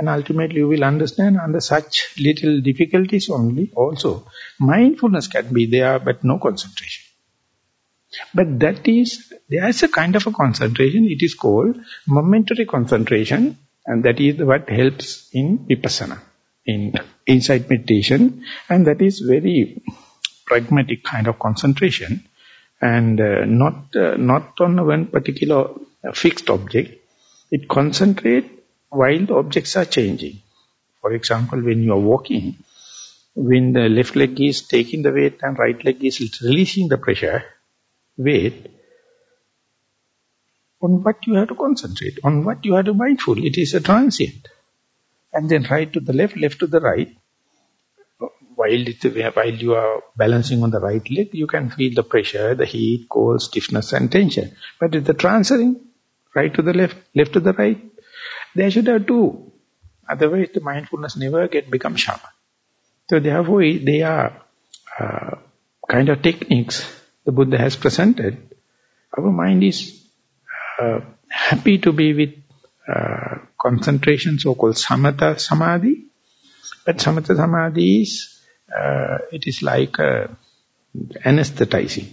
And ultimately you will understand under such little difficulties only also, mindfulness can be there but no concentration. But that is, there is a kind of a concentration, it is called momentary concentration, and that is what helps in vipassana, in insight meditation, and that is very pragmatic kind of concentration, and uh, not uh, not on one particular fixed object. It concentrates while the objects are changing. For example, when you are walking, when the left leg is taking the weight and right leg is releasing the pressure, weight, on what you have to concentrate, on what you have to mindful. It is a transient. And then right to the left, left to the right. While, it, while you are balancing on the right leg, you can feel the pressure, the heat, cold, stiffness and tension. But with the transferring, right to the left, left to the right, there should have two. Otherwise, the mindfulness never get become sharp. So therefore, they are uh, kind of techniques the Buddha has presented, our mind is uh, happy to be with uh, concentration, so-called samatha samadhi. But samatha samadhi is, uh, it is like uh, anesthetizing.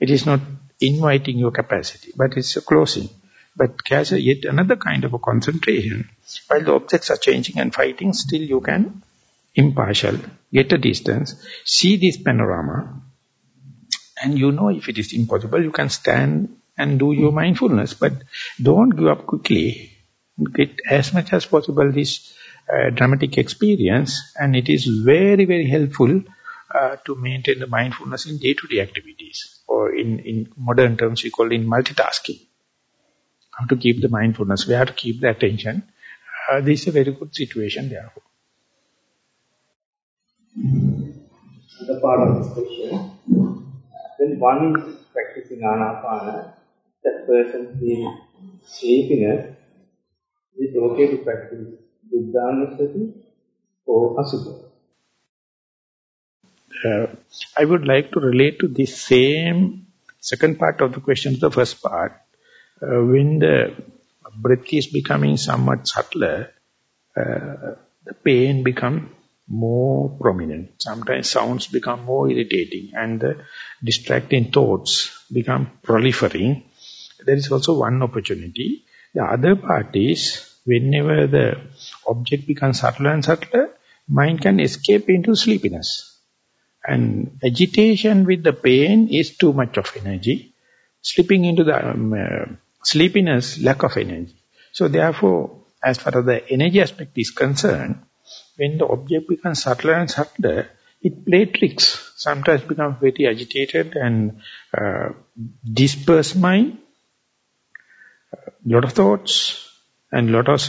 It is not inviting your capacity, but it's a closing. But as a yet another kind of a concentration, while the objects are changing and fighting, still you can impartial, get a distance, see this panorama, and you know if it is impossible, you can stand and do your mindfulness. But don't give up quickly. Get as much as possible this uh, dramatic experience. And it is very, very helpful uh, to maintain the mindfulness in day-to-day -day activities. Or in, in modern terms, we call it multitasking. How to keep the mindfulness, where to keep the attention. Uh, this is a very good situation, therefore. The part of this question. When one is practicing anapana, that person feels sleepiness, is it okay to practice Buddhanusati or Asubha? Uh, I would like to relate to this same second part of the question to the first part. Uh, when the breath is becoming somewhat subtler, uh, the pain become more prominent. Sometimes sounds become more irritating and the distracting thoughts become proliferating. There is also one opportunity. The other part is whenever the object becomes subtler and subtler, mind can escape into sleepiness. And agitation with the pain is too much of energy. Slipping into the um, uh, sleepiness, lack of energy. So therefore, as far as the energy aspect is concerned, when the object becomes subtler and subtler, it plays tricks. Sometimes becomes very agitated and uh, dispersed mind, lot of thoughts and lot of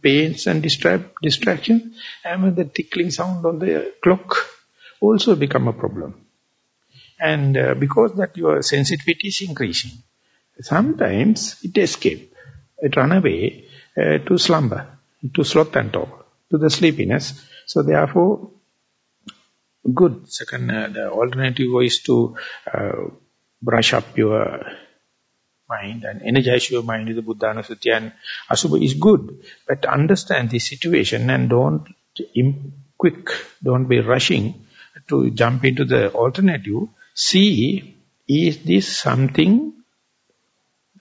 pains and distract, distraction. And when the tickling sound on the clock also become a problem. And uh, because that your sensitivity is increasing, sometimes it escape, it run away uh, to slumber. to sloth and torpor, to the sleepiness. So therefore, good. Second, uh, the alternative is to uh, brush up your mind and energize your mind with the Buddha and Asubha is good. But understand the situation and don't quick, don't be rushing to jump into the alternative. See, is this something,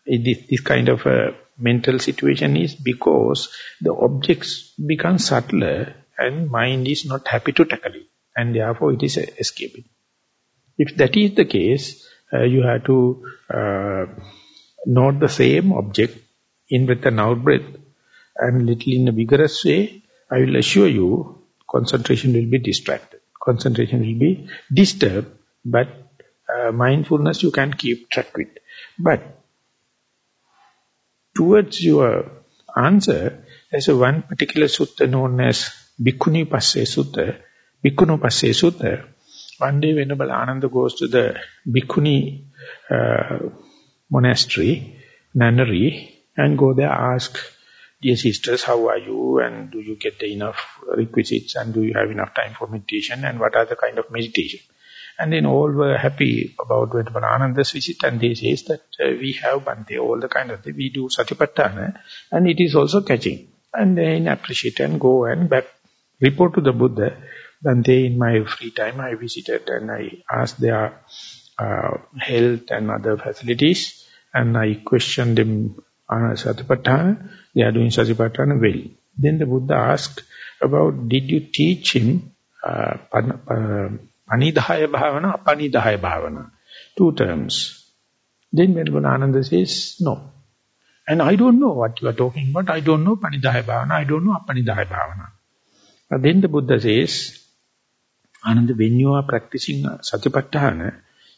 this, this kind of a mental situation is because the objects become subtler and mind is not happy to tackle it and therefore it is escaping. If that is the case, uh, you have to uh, note the same object in breath and out breath and little in a vigorous way, I will assure you concentration will be distracted. Concentration will be disturbed, but uh, mindfulness you can keep track with. But towards your answer, there's a one particular sutta known as Bhikkhuni Passe Sutta, Bhikkhunu Passe Sutta. One day Venerable Ananda goes to the Bhikkhuni uh, monastery, nunnery, and go there ask, dear sisters, how are you and do you get enough requisites and do you have enough time for meditation and what are the kind of meditation? And then all were happy about Venerable Ananda's visit and they say that uh, we have Bhante, all the kind of, we do Satipatthana and it is also catching. And then appreciate and go and back, report to the Buddha. Bhante, in my free time I visited and I asked their uh, health and other facilities and I questioned them on Satipatthana. They are doing Satipatthana well. Then the Buddha asked about, did you teach him uh, Anidhaya bhavana, apanidhaya bhavana. Two terms. Then Venerable Ananda says, no. And I don't know what you are talking about. I don't know panidhaya bhavana. I don't know apanidhaya bhavana. But then the Buddha says, Ananda, when you are practicing satipatthana,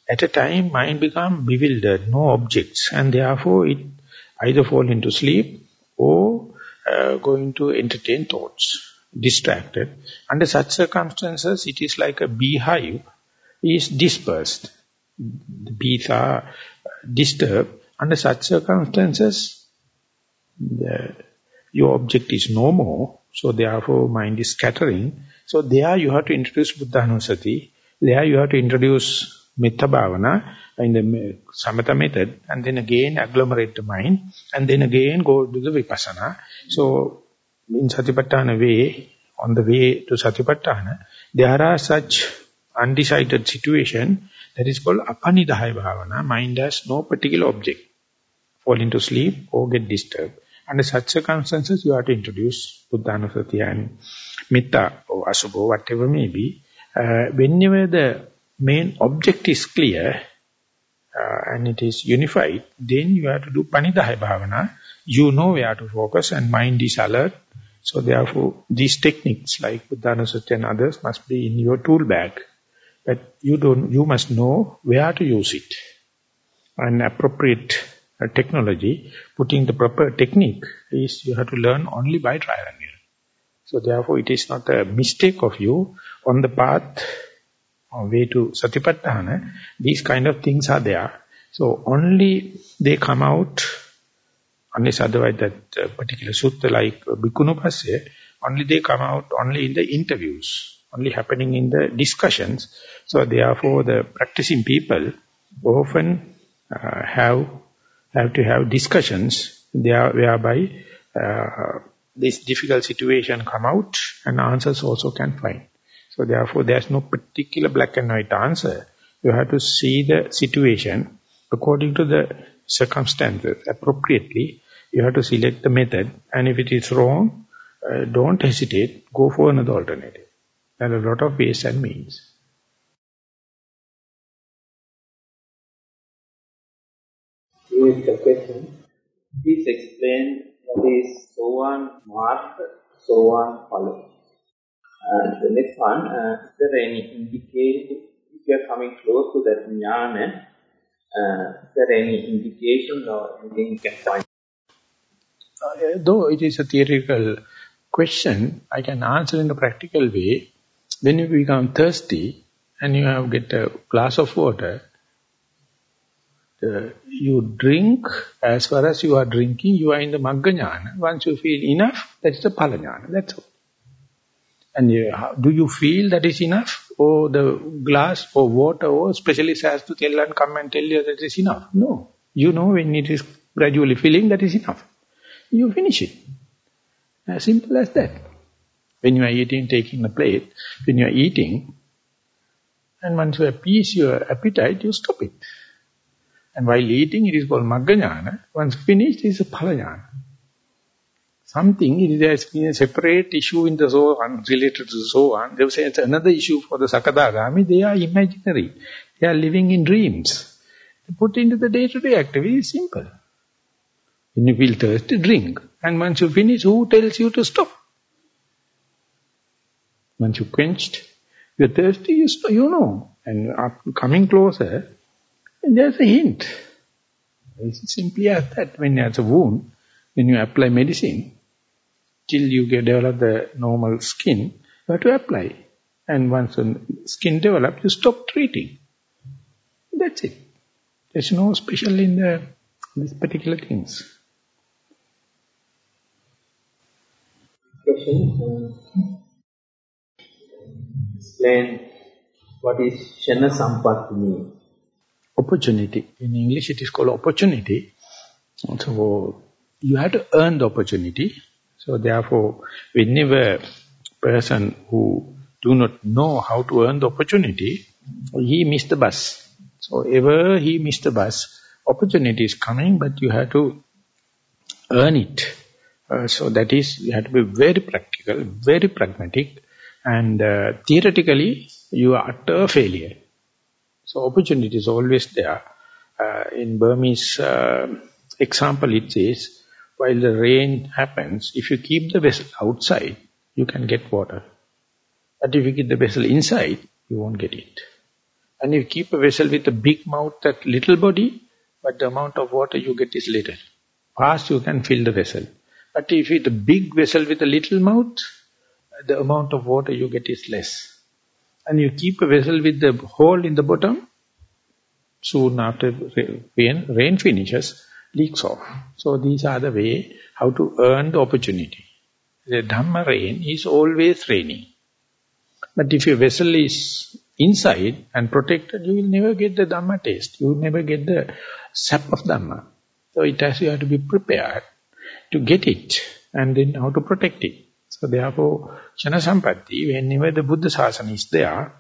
at a time mind become bewildered, no objects, and therefore it either fall into sleep or uh, going to entertain thoughts distracted. Under such circumstances, it is like a beehive is dispersed. The bees are disturbed. Under such circumstances, the, your object is no more, so therefore mind is scattering. So there you have to introduce Buddhanusati. There you have to introduce Metta Bhavana in the Samatha method, and then again agglomerate the mind, and then again go to the Vipassana. So in Satipatthana way, on the way to Satipatthana, there are such undecided situation that is called apanidhaya bhavana. Mind has no particular object. Fall into sleep or get disturbed. Under such circumstances, you have to introduce Buddhanusati and Mitta or Asubho, whatever may be. Uh, whenever the main object is clear uh, and it is unified, then you have to do Panidhaya Bhavana. You know where to focus and mind is alert. So therefore, these techniques like Buddhanusati and others must be in your tool bag. But you don't, you must know where to use it. An appropriate uh, technology, putting the proper technique is you have to learn only by trial and error. So therefore, it is not a mistake of you on the path or way to Satipatthana. These kind of things are there. So only they come out unless otherwise that uh, particular sutta like Bhikkhunupassya, only they come out only in the interviews, only happening in the discussions. So therefore the practicing people often uh, have have to have discussions there whereby uh, this difficult situation come out and answers also can find. So therefore there's no particular black and white answer. You have to see the situation according to the circumstances appropriately you have to select the method and if it is wrong, uh, don't hesitate, go for another alternative. There are a lot of ways and means. Here is the question. Please explain what is Sowan Mark, Sowan Phala. And the next one, uh, is there any indication, if you are coming close to that jnana, uh, is there any indication or anything you can point uh, though it is a theoretical question, I can answer in a practical way. When you become thirsty and you have get a glass of water, uh, you drink, as far as you are drinking, you are in the Magga Once you feel enough, that is the Pala That's all. And uh, do you feel that is enough? Or the glass or water or specialist has to tell and come and tell you that is enough? No. You know when it is gradually filling, that is enough. You finish it. As simple as that. When you are eating, taking a plate, when you are eating, and once you appease your appetite, you stop it. And while eating, it is called Magga Once finished, it is Phala Something, it has been a separate issue in the soul, related to the soul. They say it's another issue for the Sakadagami. They are imaginary. They are living in dreams. They put into the day-to-day -day activity, simple. When you feel thirsty, drink. And once you finish, who tells you to stop? Once you quenched, you're thirsty, you, you know. And coming closer, there's a hint. It's simply as that. When there's a wound, when you apply medicine, till you get develop the normal skin, you have to apply. And once the skin develops, you stop treating. That's it. There's no special in the, these particular things. Question. Explain what is Kshana Sampatti opportunity. In English it is called opportunity. So you have to earn the opportunity. So therefore, whenever person who do not know how to earn the opportunity, he missed the bus. So ever he missed the bus, opportunity is coming, but you have to earn it. Uh, so that is, you have to be very practical, very pragmatic, and uh, theoretically, you are utter failure. So opportunity is always there. Uh, in Burmese uh, example it says, while the rain happens, if you keep the vessel outside, you can get water. But if you keep the vessel inside, you won't get it. And if you keep a vessel with a big mouth, that little body, but the amount of water you get is little. Fast you can fill the vessel. But if it's a big vessel with a little mouth, the amount of water you get is less and you keep a vessel with the hole in the bottom, soon after rain, rain finishes, leaks off. So these are the way how to earn the opportunity. The Dhamma rain is always raining. But if your vessel is inside and protected, you will never get the Dhamma taste. You will never get the sap of Dhamma. So it has you have to be prepared to get it and then how to protect it. So therefore, Kshana Sampatti, whenever the Buddha Sasana is there,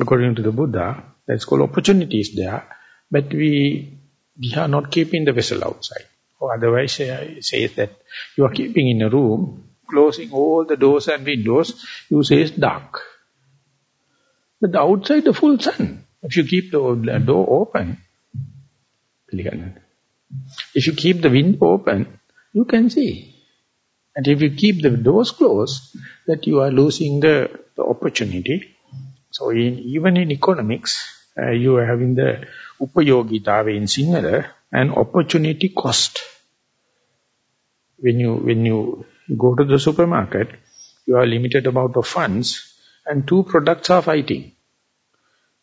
according to the Buddha, that's called opportunity is there, but we, we are not keeping the vessel outside. Or otherwise, uh, says that you are keeping in a room, closing all the doors and windows, you say it's dark. But the outside, the full sun. If you keep the door open, if you keep the window open, you can see. And if you keep the doors closed, that you are losing the, the opportunity. So in, even in economics, uh, you are having the upayogitave in Sinhala and opportunity cost. When you, when you go to the supermarket, you are limited amount of funds and two products are fighting.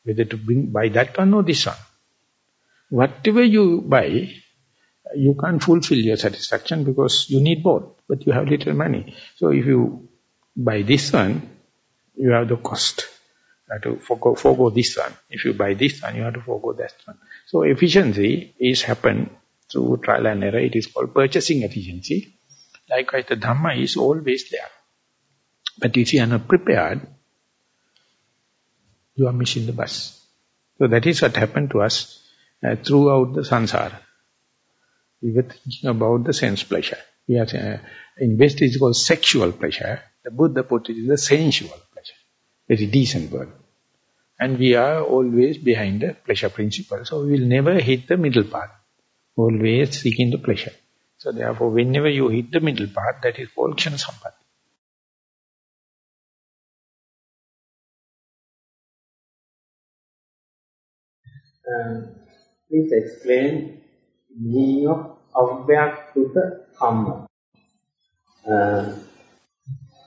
Whether to bring, buy that one or this one. Whatever you buy, you can't fulfill your satisfaction because you need both, but you have little money. So if you buy this one, you have the cost. To forego, forego this one. If you buy this one, you have to forego that one. So efficiency is happen through trial and error. It is called purchasing efficiency. Likewise, the Dhamma is always there. But if you are not prepared, you are missing the bus. So that is what happened to us uh, throughout the samsara we were thinking about the sense pleasure. We are, uh, in West it is called sexual pleasure. The Buddha put it as the sensual pleasure. Very decent word. And we are always behind the pleasure principle. So we will never hit the middle part. Always seeking the pleasure. So therefore, whenever you hit the middle part, that is called Kshana Sampati. Um, please explain meaning of Avyakruta Kamma. Uh,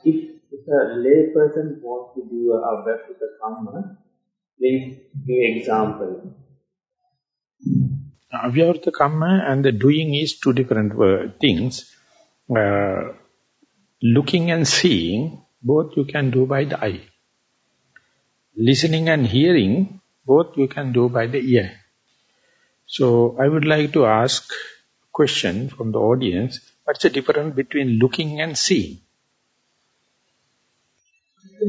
if, if a lay person wants to do a Avyakruta Kamma, please give example. Avyarta karma and the doing is two different uh, things. Uh, looking and seeing, both you can do by the eye. Listening and hearing, both you can do by the ear. So I would like to ask question from the audience. What's the difference between looking and seeing? Has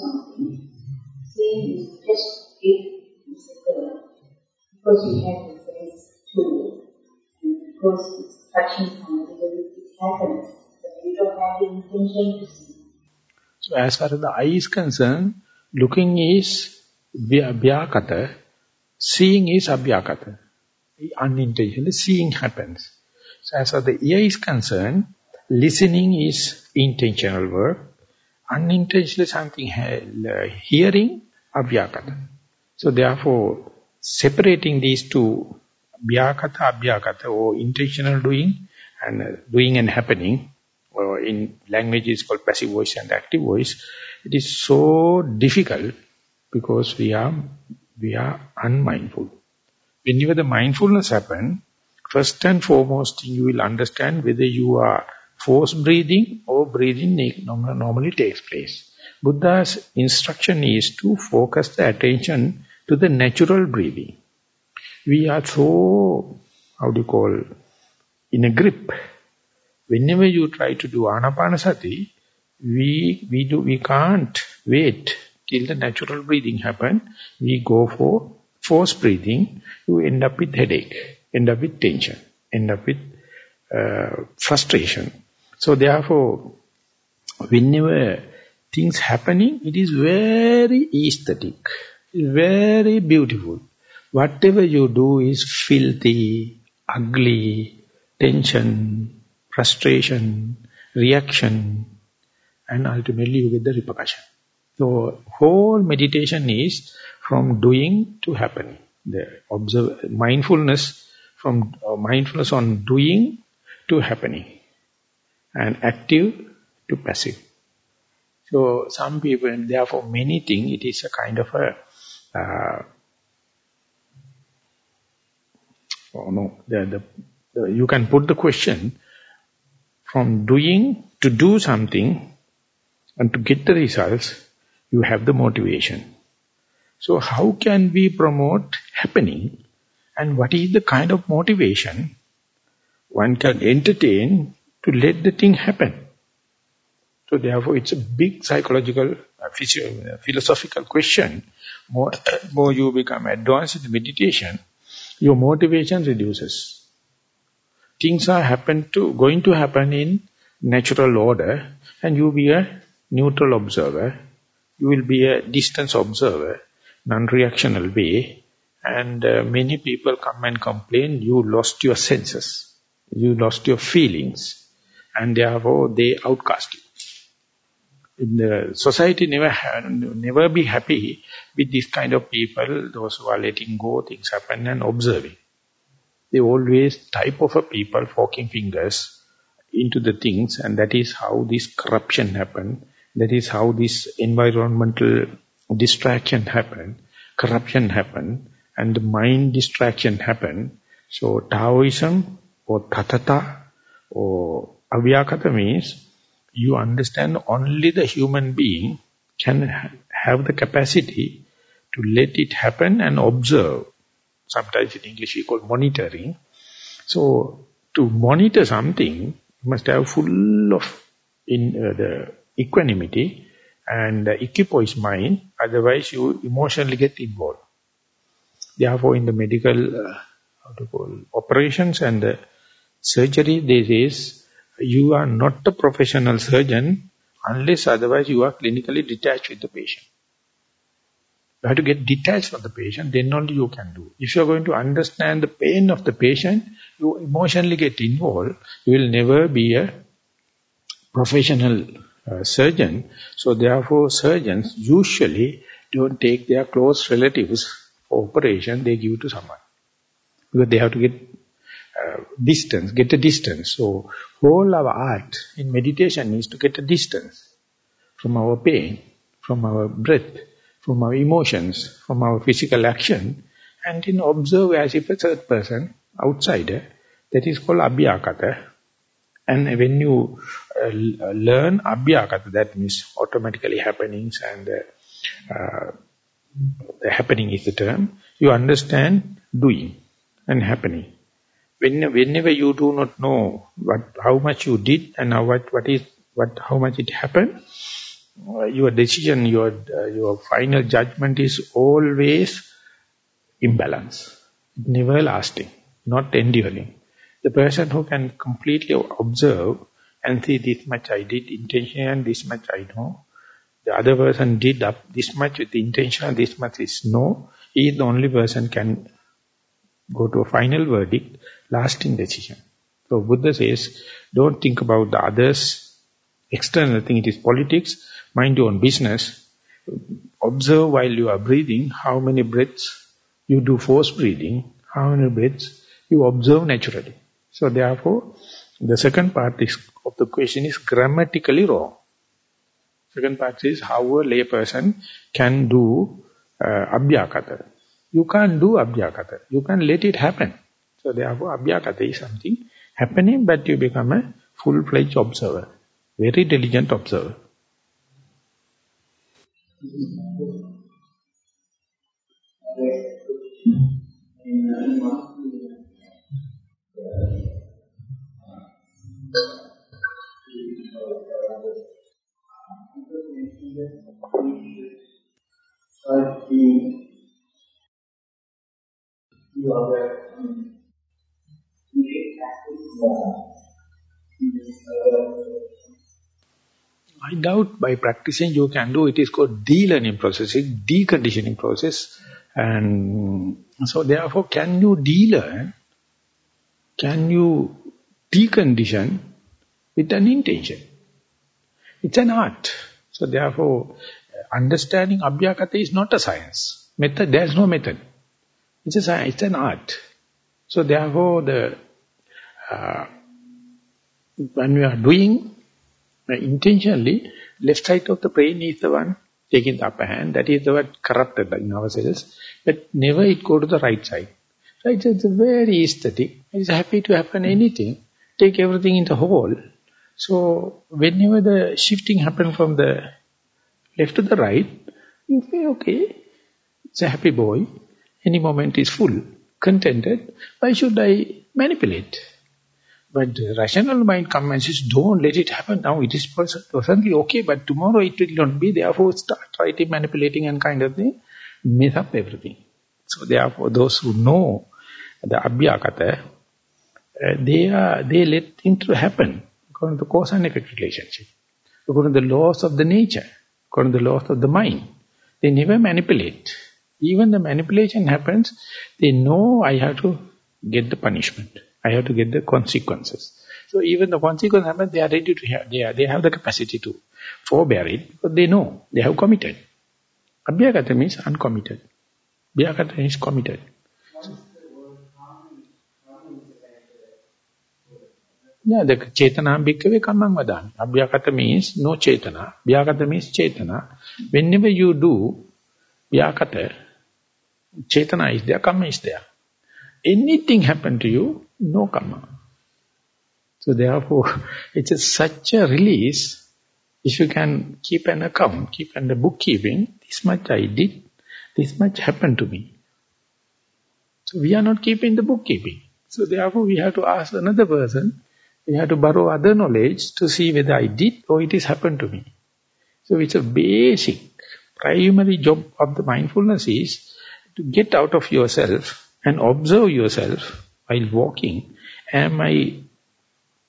something. Seeing is just. Because you have the tool, and because it's touching something, happens. You don't have the intention to see. So as far as the eye is concerned, looking is Vyakata, seeing is Abhyakata. Unintentionally, seeing happens. So as far the ear is concerned, listening is intentional work. Unintentionally something hearing, Abhyakata. So therefore, separating these two, Vyakata, Abhyakata, or intentional doing, and uh, doing and happening, or in language is called passive voice and active voice, it is so difficult because we are we are unmindful. Whenever the mindfulness happen, first and foremost you will understand whether you are forced breathing or breathing normally takes place. Buddha's instruction is to focus the attention to the natural breathing. We are so, how do you call, in a grip. Whenever you try to do anapanasati, we, we, do, we can't wait till the natural breathing happen, we go for forced breathing, you end up with headache, end up with tension, end up with uh, frustration. So therefore, whenever things happening, it is very aesthetic, very beautiful. Whatever you do is filthy, ugly, tension, frustration, reaction, and ultimately you get the repercussion. So whole meditation is from doing to happening. The observe mindfulness from uh, mindfulness on doing to happening, and active to passive. So some people, therefore many things, it is a kind of a, uh, oh no, the, the, the, you can put the question from doing to do something and to get the results, you have the motivation. So how can we promote happening and what is the kind of motivation one can entertain to let the thing happen? So therefore it's a big psychological, uh, uh philosophical question. More, more you become advanced in meditation, your motivation reduces. Things are happen to going to happen in natural order and you be a neutral observer you will be a distance observer, non-reactional way, and uh, many people come and complain, you lost your senses, you lost your feelings, and therefore they outcast you. In the society never never be happy with this kind of people, those who are letting go, things happen and observing. They always type of a people forking fingers into the things and that is how this corruption happen that is how this environmental distraction happen, corruption happen, and the mind distraction happen. So Taoism or Tathata or Avyakata means you understand only the human being can ha have the capacity to let it happen and observe. Sometimes in English we call monitoring. So to monitor something, you must have full of in uh, the equanimity and uh, equipoise mind, otherwise you emotionally get involved. Therefore, in the medical uh, how to call, operations and the surgery, this is, you are not a professional surgeon unless otherwise you are clinically detached with the patient. You have to get detached from the patient, then only you can do. If you are going to understand the pain of the patient, you emotionally get involved, you will never be a professional uh, surgeon. So therefore surgeons usually don't take their close relatives for operation, they give to someone. Because they have to get uh, distance, get a distance. So whole our art in meditation is to get a distance from our pain, from our breath, from our emotions, from our physical action, and then observe as if a third person, outsider, that is called abhyakata. And when you uh, learn abhyakata, that means automatically happenings and uh, uh, the happening is the term, you understand doing and happening. When, whenever you do not know what, how much you did and how, what, what is, what, how much it happened, uh, your decision, your, uh, your final judgment is always imbalance, never lasting, not enduring. The person who can completely observe and see this much I did intention and this much I know, the other person did up this much with intention, and this much is no, he is the only person can go to a final verdict, lasting decision. So Buddha says, don't think about the others, external thing, it is politics, mind your own business. Observe while you are breathing, how many breaths you do force breathing, how many breaths you observe naturally. So therefore, the second part is, of the question is grammatically wrong. Second part is how a layperson can do uh, abhyakata. You can't do abhyakata. You can let it happen. So therefore, abhyakata is something happening, but you become a full-fledged observer. Very diligent observer. But the few other um, I doubt by practicing you can do it is called de-learning process, deconditioning process. And so therefore can you de-learn, can you decondition with an intention? It's an art. So therefore understanding abhyakata is not a science. Method, there's no method. It's a science, it's an art. So therefore, the uh, when we are doing uh, intentionally, left side of the brain is the one taking the upper hand. That is the one corrupted in ourselves. But never it go to the right side. So it's, very aesthetic. It's happy to happen anything. Take everything in the whole. So whenever the shifting happen from the left to the right, you say, okay, it's a happy boy. Any moment is full, contented, why should I manipulate? But the rational mind comes and says, don't let it happen. Now, it is presently okay, but tomorrow it will not be, therefore start writing, manipulating and kind of thing, mess up everything. So therefore those who know the abhyakata, uh, they, are, they let things happen according to cause and effect relationship, according to the laws of the nature, according to the laws of the mind. They never manipulate. Even the manipulation happens, they know I have to get the punishment. I have to get the consequences. So even the consequence happens, they are ready to have, they, are, they have the capacity to forbear it because they know, they have committed. Abhyagata means uncommitted. Abhyagata means committed. Yeah, the chetana bhikkhave kammam vadami. Abhyakata means no chetana. Abhyakata means chetana. Whenever you do vyakata, Chetana is there, karma is there. Anything happen to you, no karma. So therefore, it's such a release. If you can keep an account, keep an bookkeeping, this much I did, this much happened to me. So we are not keeping the bookkeeping. So therefore we have to ask another person, we have to borrow other knowledge to see whether I did or it has happened to me. So it's a basic, primary job of the mindfulness is to get out of yourself and observe yourself while walking. Am I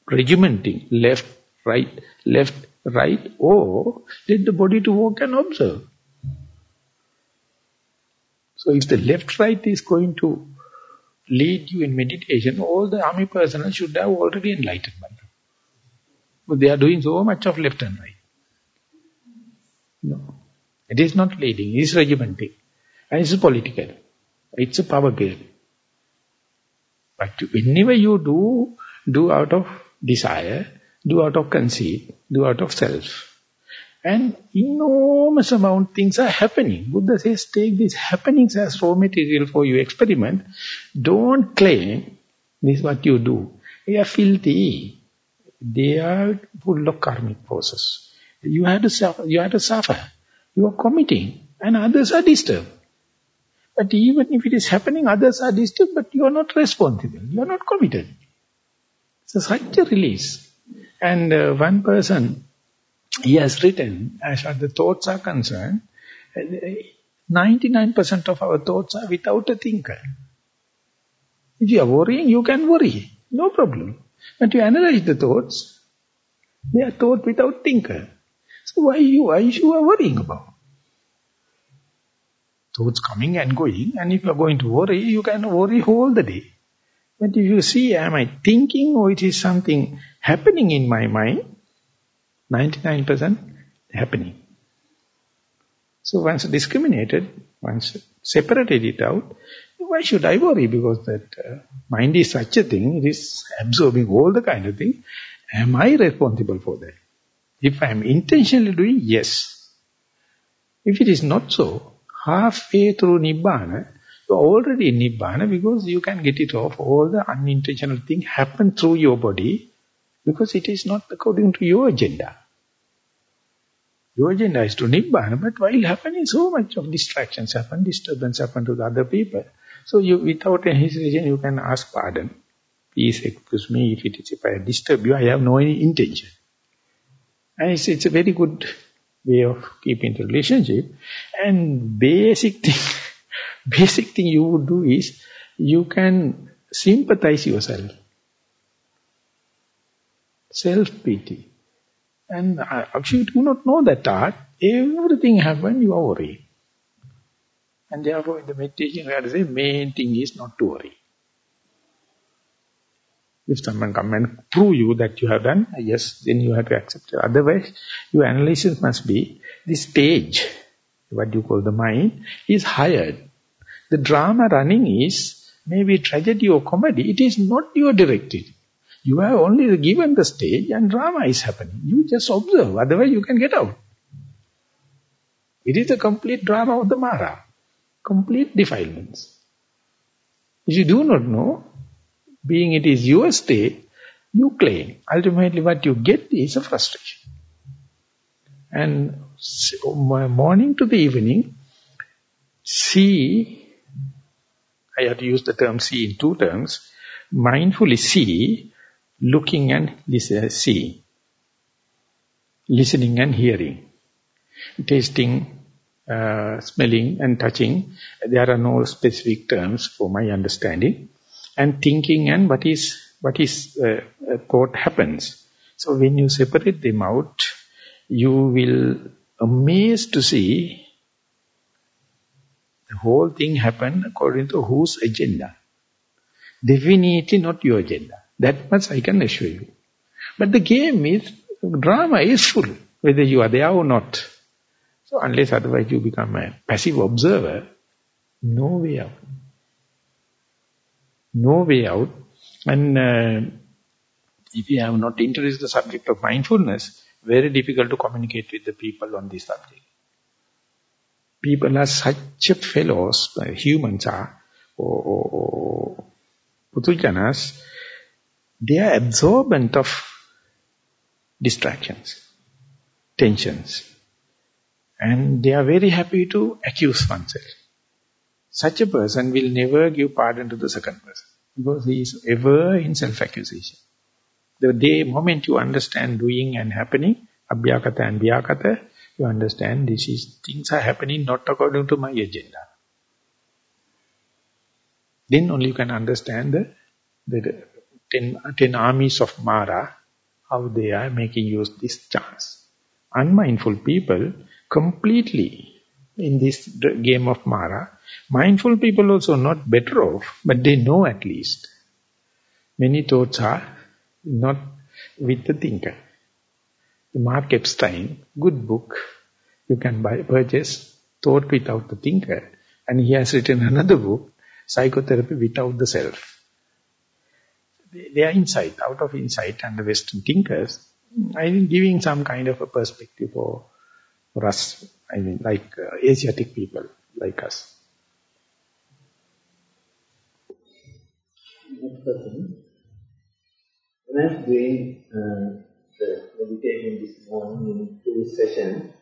regimenting left, right, left, right, or let the body to walk and observe? So if the left, right is going to lead you in meditation, all the army personnel should have already now. But they are doing so much of left and right. No. It is not leading, it is regimenting. And it's political. It's a power game. But whenever you do, do out of desire, do out of conceit, do out of self. And enormous amount things are happening. Buddha says, take these happenings as raw material for your experiment. Don't claim this is what you do. They are filthy. They are full of karmic forces. You have to suffer. You have to suffer. You are committing and others are disturbed. But even if it is happening, others are disturbed, but you are not responsible. You are not committed. So such a release. And uh, one person, he has written, as far as the thoughts are concerned, 99% of our thoughts are without a thinker. If you are worrying, you can worry. No problem. But you analyze the thoughts, they are thought without thinker. So why you, why you are worrying about? Thoughts coming and going, and if you are going to worry, you can worry all the day. But if you see, am I thinking or it is something happening in my mind, 99% happening. So once discriminated, once separated it out, why should I worry? Because that uh, mind is such a thing, it is absorbing all the kind of thing. Am I responsible for that? If I am intentionally doing, yes. If it is not so, halfway through Nibbana, you are already in Nibbana because you can get it off. All the unintentional thing happen through your body because it is not according to your agenda. Your agenda is to Nibbana, but while happening, so much of distractions happen, disturbance happen to the other people. So you, without any hesitation, you can ask pardon. Please excuse me if it is if I disturb you, I have no intention. And it's, it's a very good way of keeping the relationship. And basic thing, basic thing you would do is, you can sympathize yourself. Self-pity. And actually you do not know that art. Everything happen, you are worried. And therefore in the meditation say, main thing is not to worry. If someone come and prove you that you have done, yes, then you have to accept it. Otherwise, your analysis must be, this stage, what you call the mind, is hired. The drama running is maybe tragedy or comedy. It is not your directed. You have only given the stage and drama is happening. You just observe, otherwise you can get out. It is a complete drama of the Mara. Complete defilements. If you do not know, being it is your state, you claim. Ultimately what you get is a frustration. And morning to the evening, see, I have used the term see in two terms, mindfully see, looking and listen, see, listening and hearing, tasting, uh, smelling and touching. There are no specific terms for my understanding and thinking and what is what is uh, thought happens. So when you separate them out, you will amazed to see the whole thing happen according to whose agenda. Definitely not your agenda. That much I can assure you. But the game is, drama is full, whether you are there or not. So unless otherwise you become a passive observer, no way out no way out. And uh, if you have not introduced the subject of mindfulness, very difficult to communicate with the people on this subject. People are such fellows, uh, humans are, or, or, or they are absorbent of distractions, tensions. And they are very happy to accuse oneself. Such a person will never give pardon to the second person because he is ever in self-accusation. The day, moment you understand doing and happening, abhyakata and vyakata, you understand this is, things are happening not according to my agenda. Then only you can understand the, the ten, ten armies of Mara, how they are making use this chance. Unmindful people completely in this game of Mara. Mindful people also not better off, but they know at least. Many thoughts are not with the thinker. The Mark Epstein, good book, you can buy, purchase Thought Without the Thinker. And he has written another book, Psychotherapy Without the Self. They are insight, out of insight and the Western thinkers, I am giving some kind of a perspective for For us, I mean, like uh, Asiatic people, like us. Next person. When I was doing uh, the meditation this morning in two sessions,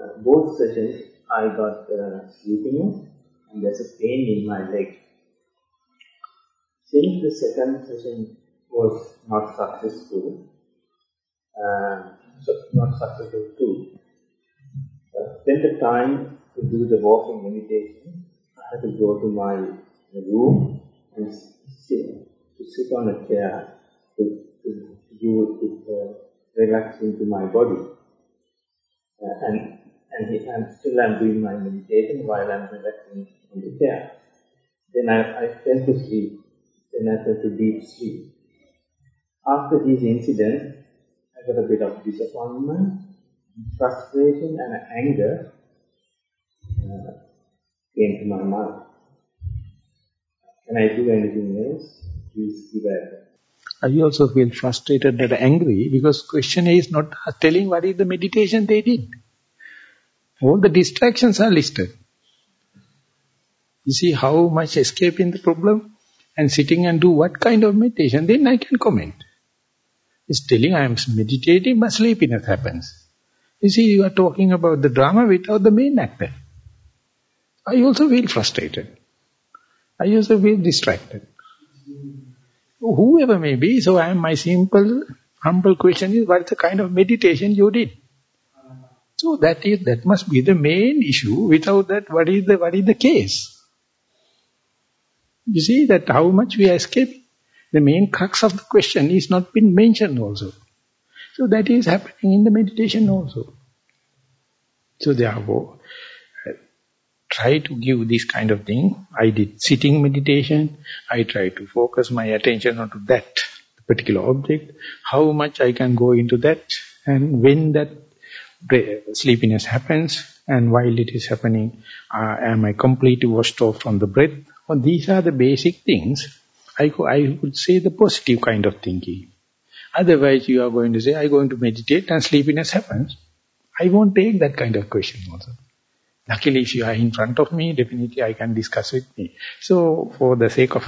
uh, both sessions I got uh, sleepiness and there's a pain in my leg. Since the second session was not successful, uh, not successful too, uh, spent the time to do the walking meditation. I had to go to my room and sit, to sit on a chair to, to do it uh, relax into my body. Uh, and and he, I'm still I'm doing my meditation while I'm relaxing on the chair. Then I, I fell to sleep. Fell to deep sleep. After these incidents, I got a bit of disappointment, frustration and anger uh, came to my mind. Can I do anything else? Please give I also feel frustrated and angry because question is not telling what is the meditation they did. All the distractions are listed. You see how much escape in the problem and sitting and do what kind of meditation, then I can comment. It's telling I am meditating, but sleepiness happens. You see, you are talking about the drama without the main actor. I also feel frustrated. I also feel distracted. Whoever may be, so I am my simple, humble question is, what is the kind of meditation you did? So that is that must be the main issue. Without that, what is the what is the case? You see that how much we are escaping. The main crux of the question is not been mentioned also. So that is happening in the meditation also. So therefore, uh, try to give this kind of thing. I did sitting meditation. I try to focus my attention onto that particular object. How much I can go into that. And when that sleepiness happens and while it is happening, uh, am I completely washed off from the breath? Well, these are the basic things. I, I would say the positive kind of thinking. Otherwise, you are going to say, I'm going to meditate and sleepiness happens. I won't take that kind of question also. Luckily, if you are in front of me, definitely I can discuss with me. So, for the sake of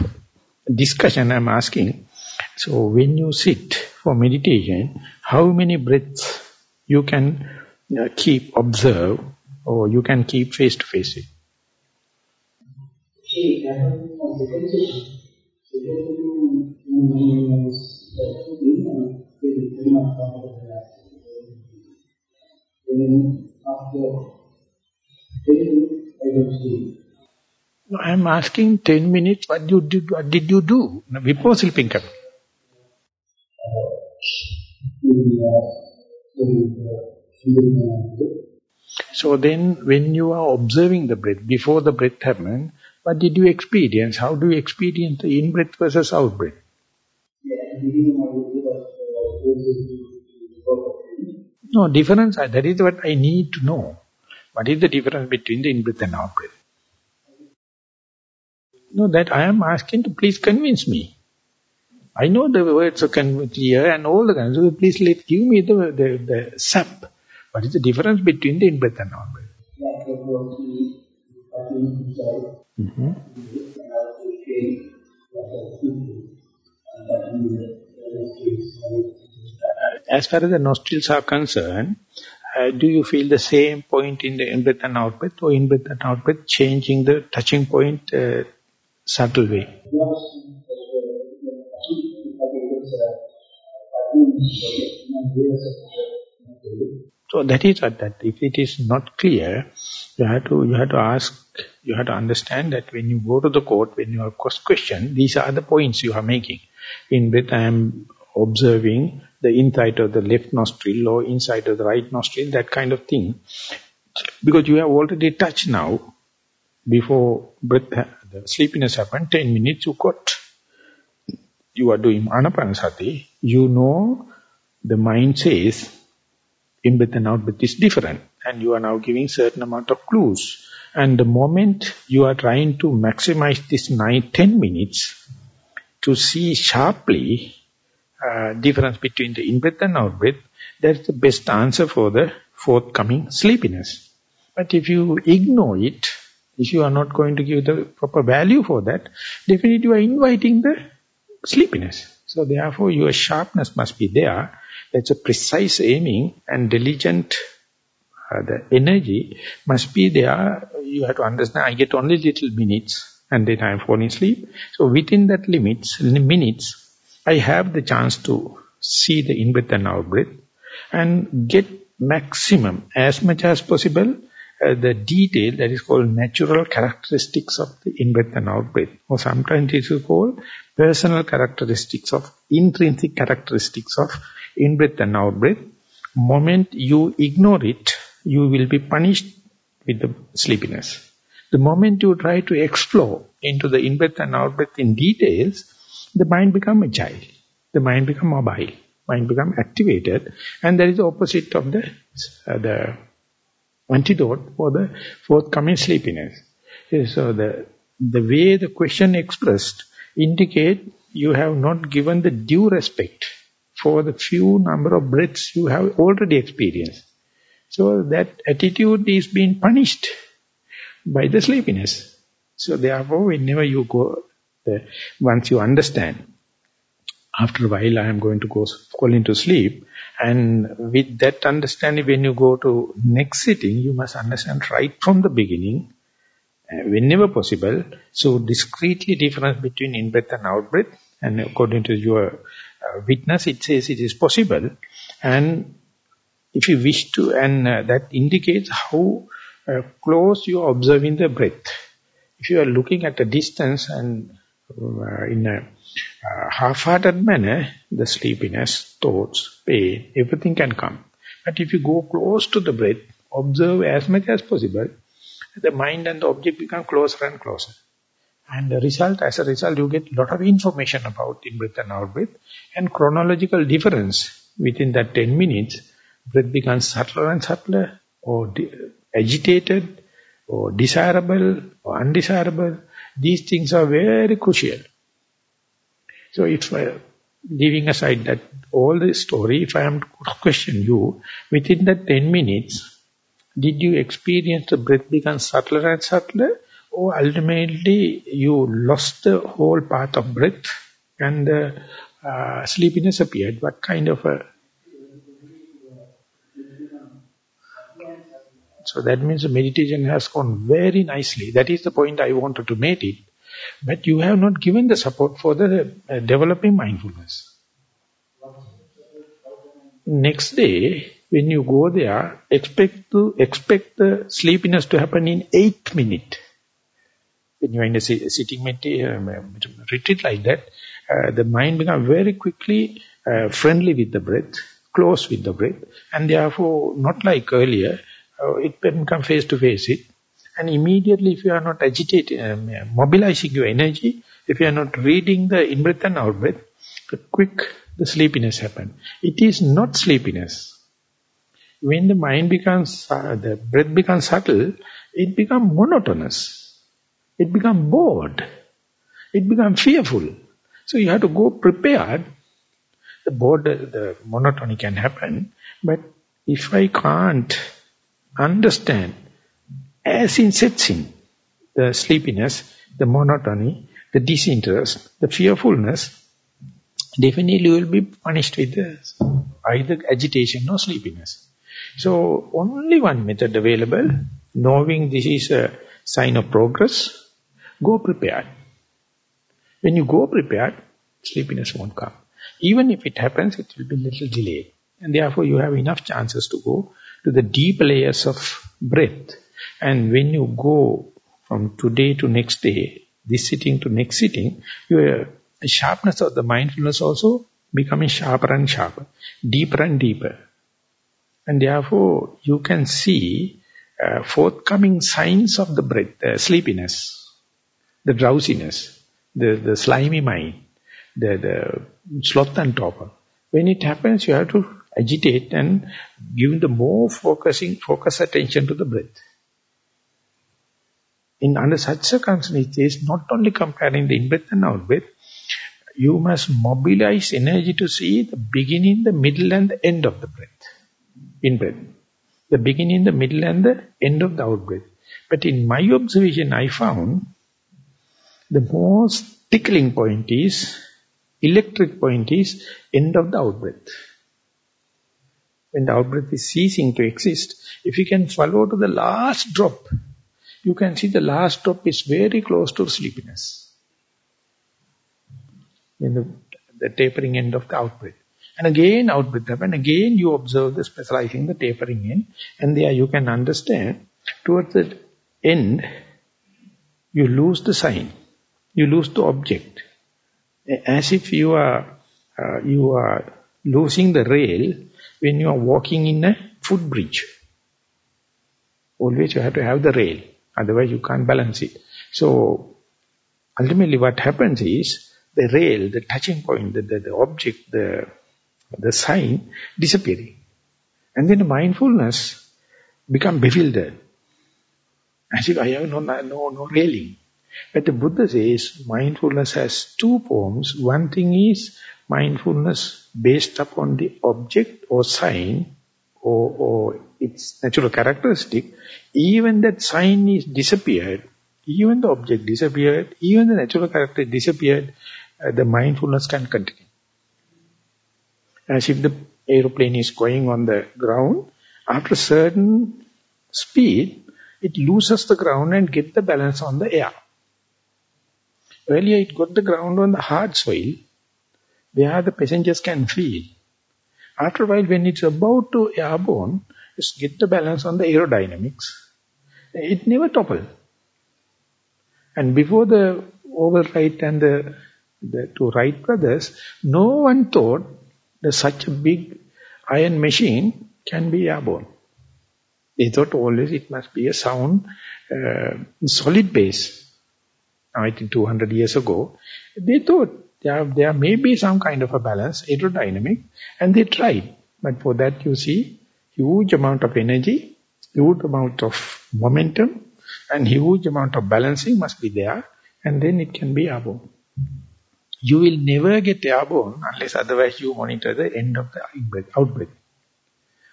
discussion, I'm asking, so when you sit for meditation, how many breaths you can uh, keep, observe, or you can keep face-to-face -face See. Second session was cooking and of the Then after 10 minutes, I don't sleep. No, I am asking 10 minutes, what, you did, what did you do before sleeping? Uh, so then, when you are observing the breath, before the breath happened, what did you experience? How do you experience the in-breath versus out-breath? No, difference, uh, that is what I need to know. What is the difference between the in-breath and out-breath? No, that I am asking to please convince me. I know the words are clear and all the kinds, please let give me the, the, the sap. What is the difference between the in-breath and out-breath? Mm -hmm. As far as the nostrils are concerned, uh, do you feel the same point in the in-breath and out-breath or in-breath and out-breath changing the touching point uh, subtle way? So that is what that. If it is not clear, you have to you have to ask, you have to understand that when you go to the court, when you are questioned, these are the points you are making. In breath, I am observing the inside of the left nostril or inside of the right nostril, that kind of thing. Because you have already touched now, before breath, the sleepiness happened, 10 minutes you got you are doing anapanasati, you know the mind says in breath and out breath is different. And you are now giving certain amount of clues. And the moment you are trying to maximize this 9, 10 minutes to see sharply uh, difference between the in-breath and out-breath, that's the best answer for the forthcoming sleepiness. But if you ignore it, if you are not going to give the proper value for that, definitely you are inviting the sleepiness. So therefore your sharpness must be there. That's a precise aiming and diligent the energy must be there. You have to understand, I get only little minutes and then I am falling asleep. So within that limits, minutes, I have the chance to see the in-breath and out-breath and get maximum, as much as possible, uh, the detail that is called natural characteristics of the in-breath and out-breath. Or sometimes it is called personal characteristics of, intrinsic characteristics of in-breath and out-breath. Moment you ignore it, you will be punished with the sleepiness. The moment you try to explore into the in-breath and out-breath in details, the mind become agile. The mind become mobile. Mind become activated. And that is the opposite of the, uh, the antidote for the forthcoming sleepiness. So the, the way the question expressed indicate you have not given the due respect for the few number of breaths you have already experienced. So that attitude is being punished by the sleepiness. So therefore, whenever you go, once you understand, after a while I am going to go fall into sleep, and with that understanding, when you go to next sitting, you must understand right from the beginning, uh, whenever possible, so discreetly difference between in-breath and out-breath, and according to your uh, witness, it says it is possible, and if you wish to, and uh, that indicates how uh, close you are observing the breath. If you are looking at a distance and uh, in a uh, half-hearted manner, the sleepiness, thoughts, pain, everything can come. But if you go close to the breath, observe as much as possible, the mind and the object become closer and closer. And the result, as a result, you get a lot of information about in-breath and out-breath, and chronological difference within that 10 minutes, breath becomes subtler and subtler, or agitated, or desirable, or undesirable. These things are very crucial. So if I, leaving aside that all the story, if I am to question you, within that 10 minutes, did you experience the breath become subtler and subtler, or ultimately you lost the whole path of breath and the uh, sleepiness appeared? What kind of a So that means the meditation has gone very nicely. That is the point I wanted to make it. But you have not given the support for the uh, developing mindfulness. Next day, when you go there, expect to expect the sleepiness to happen in eight minutes. When you are in a sitting um, retreat like that, uh, the mind becomes very quickly uh, friendly with the breath, close with the breath, and therefore not like earlier, it can come face to face it. And immediately if you are not agitating, um, mobilizing your energy, if you are not reading the in-breath and out-breath, quick the sleepiness happen. It is not sleepiness. When the mind becomes, uh, the breath becomes subtle, it becomes monotonous. It becomes bored. It becomes fearful. So you have to go prepared. The bored, the monotony can happen. But if I can't understand as in sets in the sleepiness, the monotony, the disinterest, the fearfulness, definitely you will be punished with this, either agitation or sleepiness. So only one method available, knowing this is a sign of progress, go prepared. When you go prepared, sleepiness won't come. Even if it happens, it will be little delayed. And therefore you have enough chances to go to the deep layers of breath. And when you go from today to next day, this sitting to next sitting, your sharpness of the mindfulness also becoming sharper and sharper, deeper and deeper. And therefore, you can see uh, forthcoming signs of the breath, the sleepiness, the drowsiness, the, the slimy mind, the, the sloth and torpor. When it happens, you have to agitate and give the more focusing, focus attention to the breath. In under such circumstances, not only comparing the in-breath and out-breath, you must mobilize energy to see the beginning, the middle and the end of the breath. In breath. The beginning, the middle and the end of the out breath. But in my observation, I found the most tickling point is, electric point is, end of the out breath. When the out breath is ceasing to exist, if you can follow to the last drop, you can see the last drop is very close to sleepiness. In the, the tapering end of the out breath. And again out breath happen, again you observe the specializing, the tapering end, and there you can understand, towards the end, you lose the sign, you lose the object. As if you are, uh, you are losing the rail when you are walking in a footbridge. Always you have to have the rail, otherwise you can't balance it. So, ultimately what happens is, the rail, the touching point, the, the, the object, the, the sign disappearing. And then the mindfulness become bewildered. As if I have no, no, no railing. But the Buddha says mindfulness has two forms. One thing is mindfulness based upon the object or sign or, or its natural characteristic. Even that sign is disappeared, even the object disappeared, even the natural character disappeared, uh, the mindfulness can continue. As if the aeroplane is going on the ground, after a certain speed, it loses the ground and get the balance on the air. Earlier it got the ground on the hard soil, where the passengers can feel. After a while, when it's about to airborne, just get the balance on the aerodynamics. It never topple. And before the overwrite and the, the two Wright brothers, no one thought that such a big iron machine can be airborne. They thought always it must be a sound, uh, solid base. I think 200 years ago, they thought there, there may be some kind of a balance, aerodynamic, and they tried. But for that you see huge amount of energy, huge amount of momentum, and huge amount of balancing must be there, and then it can be airborne. You will never get airborne unless otherwise you monitor the end of the out-breath.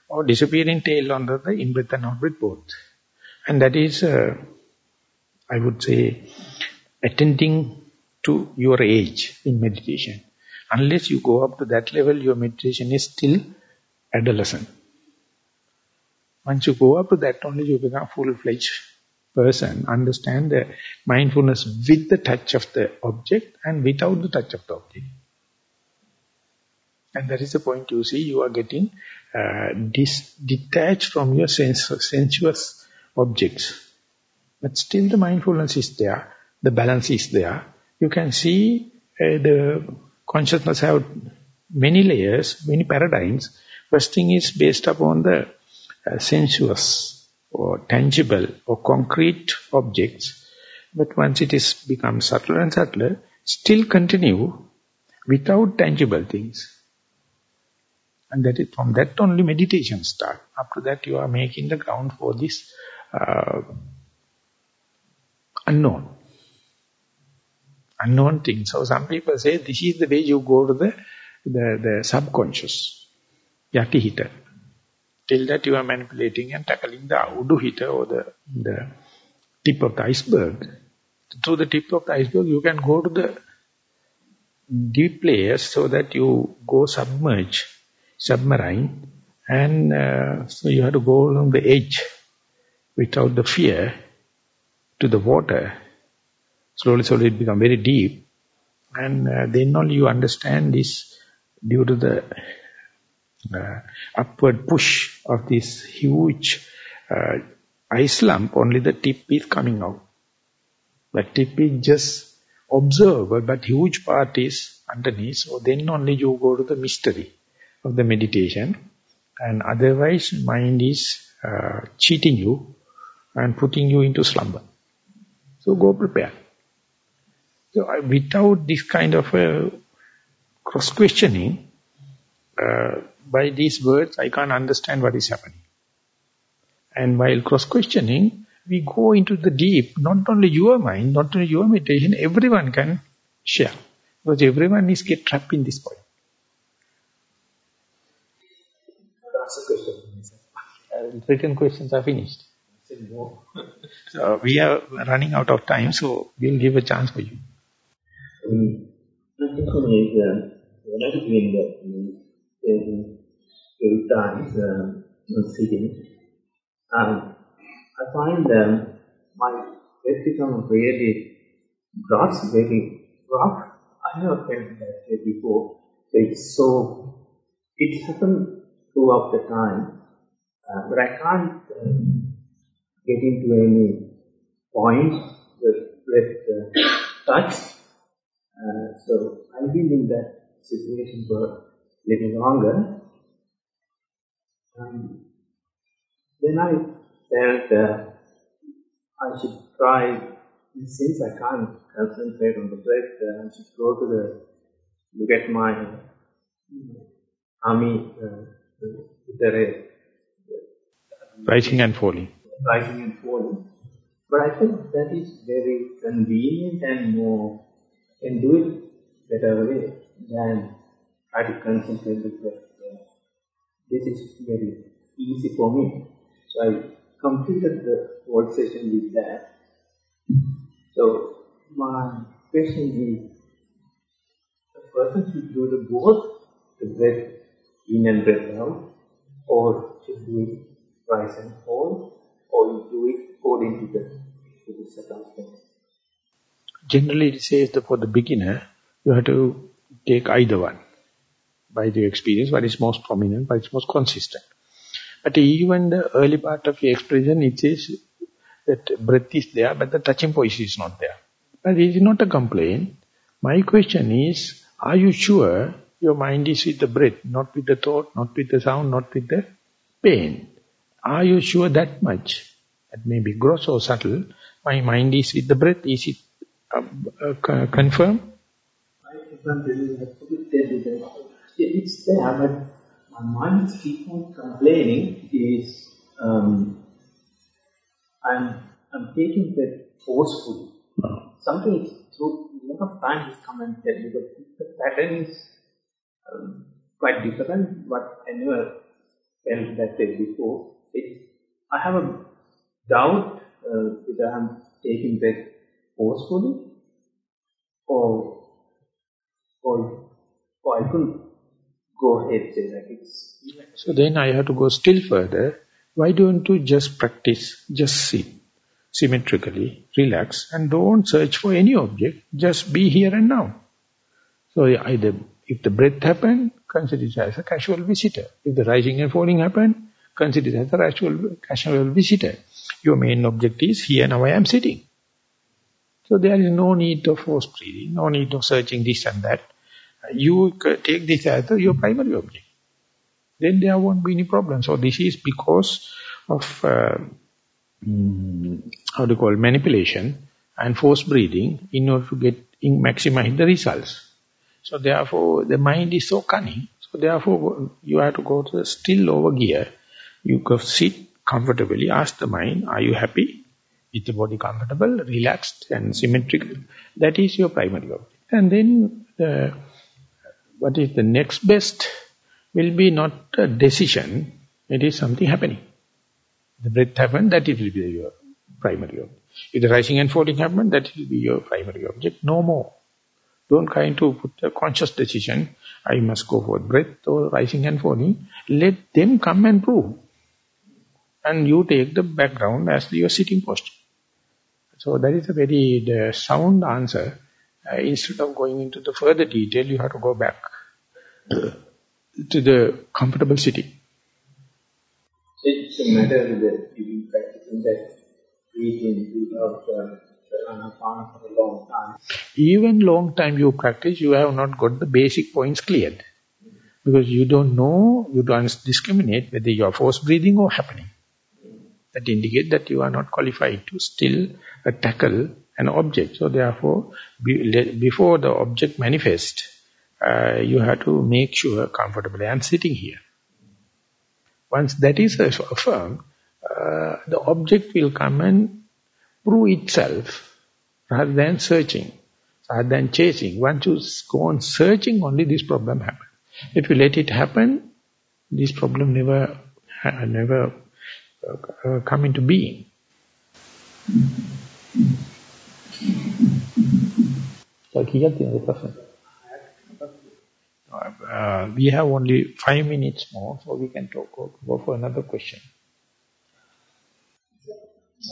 Or disappearing tail under the in-breath and out-breath both. And that is, uh, I would say, attending to your age in meditation. Unless you go up to that level, your meditation is still adolescent. Once you go up to that, only you become a full-fledged person, understand the mindfulness with the touch of the object and without the touch of the object. And that is the point you see, you are getting uh, detached from your sens sensuous objects. But still the mindfulness is there, the balance is there, you can see uh, the consciousness have many layers, many paradigms. First thing is based upon the uh, sensuous or tangible or concrete objects. But once it is become subtler and subtler, still continue without tangible things. And that is from that only meditation start. After that you are making the ground for this uh, unknown unknown thing. So some people say this is the way you go to the, the, the subconscious, yati hita. Till that you are manipulating and tackling the udu hita or the, the tip of the iceberg. Through the tip of the iceberg you can go to the deep layers so that you go submerge, submarine and uh, so you have to go along the edge without the fear to the water slowly, slowly it become very deep. And uh, then only you understand this due to the uh, upward push of this huge uh, ice lump, only the tip is coming out. But tip is just observable, but huge part is underneath. So then only you go to the mystery of the meditation. And otherwise, mind is uh, cheating you and putting you into slumber. So go prepare. So I, without this kind of a cross-questioning, uh, by these words I can't understand what is happening. And while cross-questioning, we go into the deep, not only your mind, not only your meditation, everyone can share. Because everyone is get trapped in this point. Uh, written questions are finished. so we are running out of time, so we'll give a chance for you. When I was doing the um, few times sitting, um, I find um, my head become really gross, very rough. I never felt that before. So it's so, it happened throughout the time, uh, but I can't um, get into any point with uh, touch. Uh, so I've been in that situation for a little longer. Um, then I felt uh, I should try, since I can't concentrate on the breath, uh, I should go to the, look at my army, uh, the, Rising and falling. Rising and falling. But I think that is very convenient and more, can do it better way than try to concentrate the breath. This is very easy for me. So I completed the whole session with that. So my question is, the person should do the both, the breath in and breath out, or should do it rise and fall, or do it according to the, to the circumstance. Generally it says that for the beginner, you have to take either one. By the experience, what is most prominent, what is most consistent. But even the early part of your expression, it says that breath is there, but the touching position is not there. But it is not a complaint. My question is, are you sure your mind is with the breath, not with the thought, not with the sound, not with the pain? Are you sure that much? That may be gross or subtle. My mind is with the breath. Is it uh, uh, you that. It's there, but my mind keeps on complaining is um, I'm I'm taking that forcefully. Something is through a lot of time has come and tell you that the pattern is um, quite different, but I never felt that way before. It, I have a doubt uh, whether I'm taking that forcefully or or or I couldn't go ahead say like it's so then I have to go still further. Why don't you just practice just sit symmetrically relax and don't search for any object. Just be here and now. So either if the breath happen consider it as a casual visitor. If the rising and falling happen consider it as a casual, casual visitor. Your main object is here and now I am sitting so there is no need of force breathing no need of searching this and that you take this as your primary object. Then there won't be any problem. So this is because of, uh, mm, how to call manipulation and force breathing in order to get in maximize the results. So therefore the mind is so cunning. So therefore you have to go to the still over gear. You go sit comfortably, ask the mind, are you happy? Is the body comfortable, relaxed and symmetrical? That is your primary object. And then the what is the next best will be not a decision, it is something happening. The breath happen, that it will be your primary object. If the rising and falling happen, that will be your primary object, no more. Don't kind to put a conscious decision, I must go for breath or rising and falling. Let them come and prove. And you take the background as your sitting posture. So that is a very the sound answer. Uh, instead of going into the further detail, you have to go back to the comfortable sitting. So it's a matter of the you practicing that breathing without uh, for a long time. Even long time you practice, you have not got the basic points cleared. Because you don't know, you don't discriminate whether you are force breathing or happening. That indicate that you are not qualified to still uh, tackle an object. So therefore, be, before the object manifests, uh, you have to make sure comfortably I'm sitting here. Once that is affirmed, uh, the object will come and prove itself rather than searching. rather than chasing. Once you go on searching, only this problem happen. If you let it happen, this problem never, never uh, come into being. Uh, we have only five minutes more, so we can talk, go, go for another question.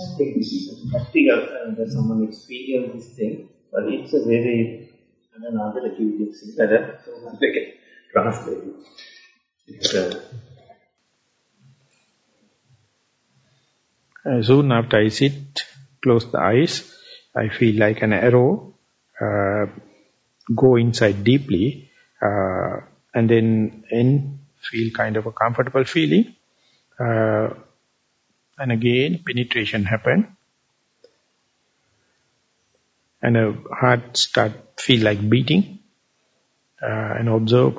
I think practical and that someone experienced this thing, but it's a very another activity better, so they can translate it. It's a uh, soon after I sit, close the eyes, I feel like an arrow, uh, go inside deeply, uh, and then in feel kind of a comfortable feeling. Uh, and again, penetration happen. And a heart start feel like beating. Uh, and observe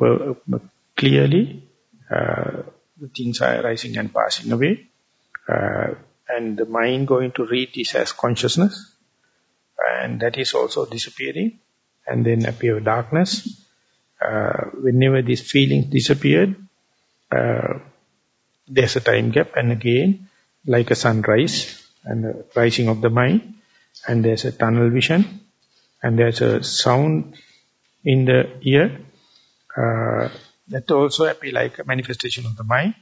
clearly uh, the things are rising and passing away. And the mind going to read this as consciousness. And that is also disappearing. And then appear darkness. Uh, whenever these feelings disappeared, uh, there's a time gap. And again, like a sunrise and a rising of the mind and there's a tunnel vision and there's a sound in the ear uh, that also appear like a manifestation of the mind.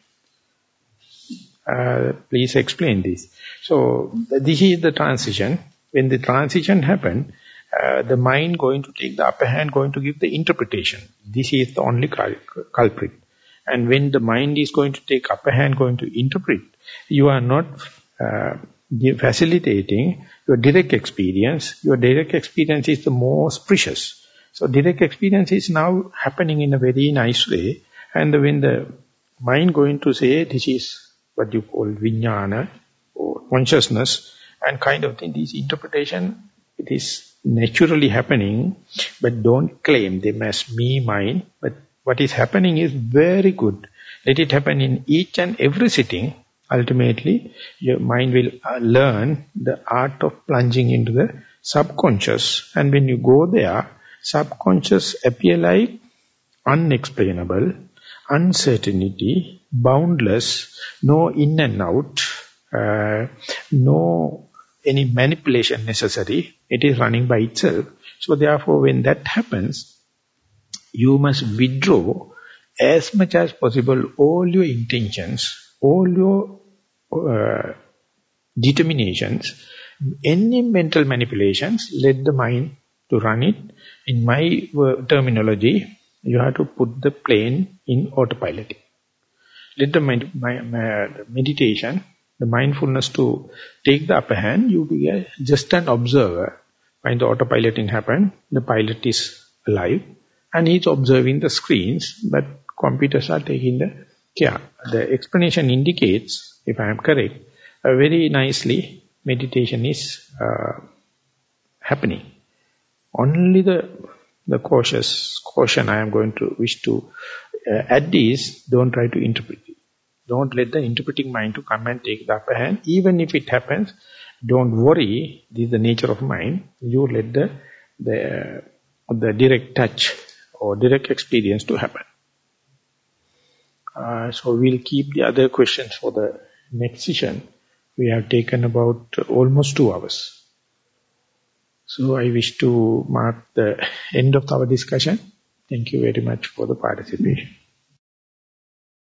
Uh, please explain this. So this is the transition. When the transition happen, uh, the mind going to take the upper hand, going to give the interpretation. This is the only culprit. And when the mind is going to take upper hand, going to interpret, you are not uh, facilitating your direct experience. Your direct experience is the most precious. So direct experience is now happening in a very nice way. And when the mind going to say, this is what you call vijnana, or consciousness, and kind of thing, this interpretation, it is naturally happening, but don't claim them as me, mine, but what is happening is very good. Let it happen in each and every sitting. Ultimately, your mind will uh, learn the art of plunging into the subconscious. And when you go there, subconscious appear like unexplainable, uncertainty, boundless, no in and out, uh, no any manipulation necessary. It is running by itself. So therefore, when that happens, you must withdraw as much as possible all your intentions, all your uh, determinations, any mental manipulations, let the mind to run it. In my uh, terminology, you have to put the plane in autopilot. Let the med meditation, the mindfulness to take the upper hand, you be a, just an observer. When the autopiloting happen, the pilot is alive and he's observing the screens, but computers are taking the care. The explanation indicates, if I am correct, uh, very nicely meditation is uh, happening. Only the the cautious caution I am going to wish to uh, add is don't try to interpret it. Don't let the interpreting mind to come and take the upper hand. Even if it happens, don't worry. This is the nature of mind. You let the the the direct touch or direct experience to happen. Uh, so we'll keep the other questions for the next session. We have taken about almost two hours. So I wish to mark the end of our discussion. Thank you very much for the participation.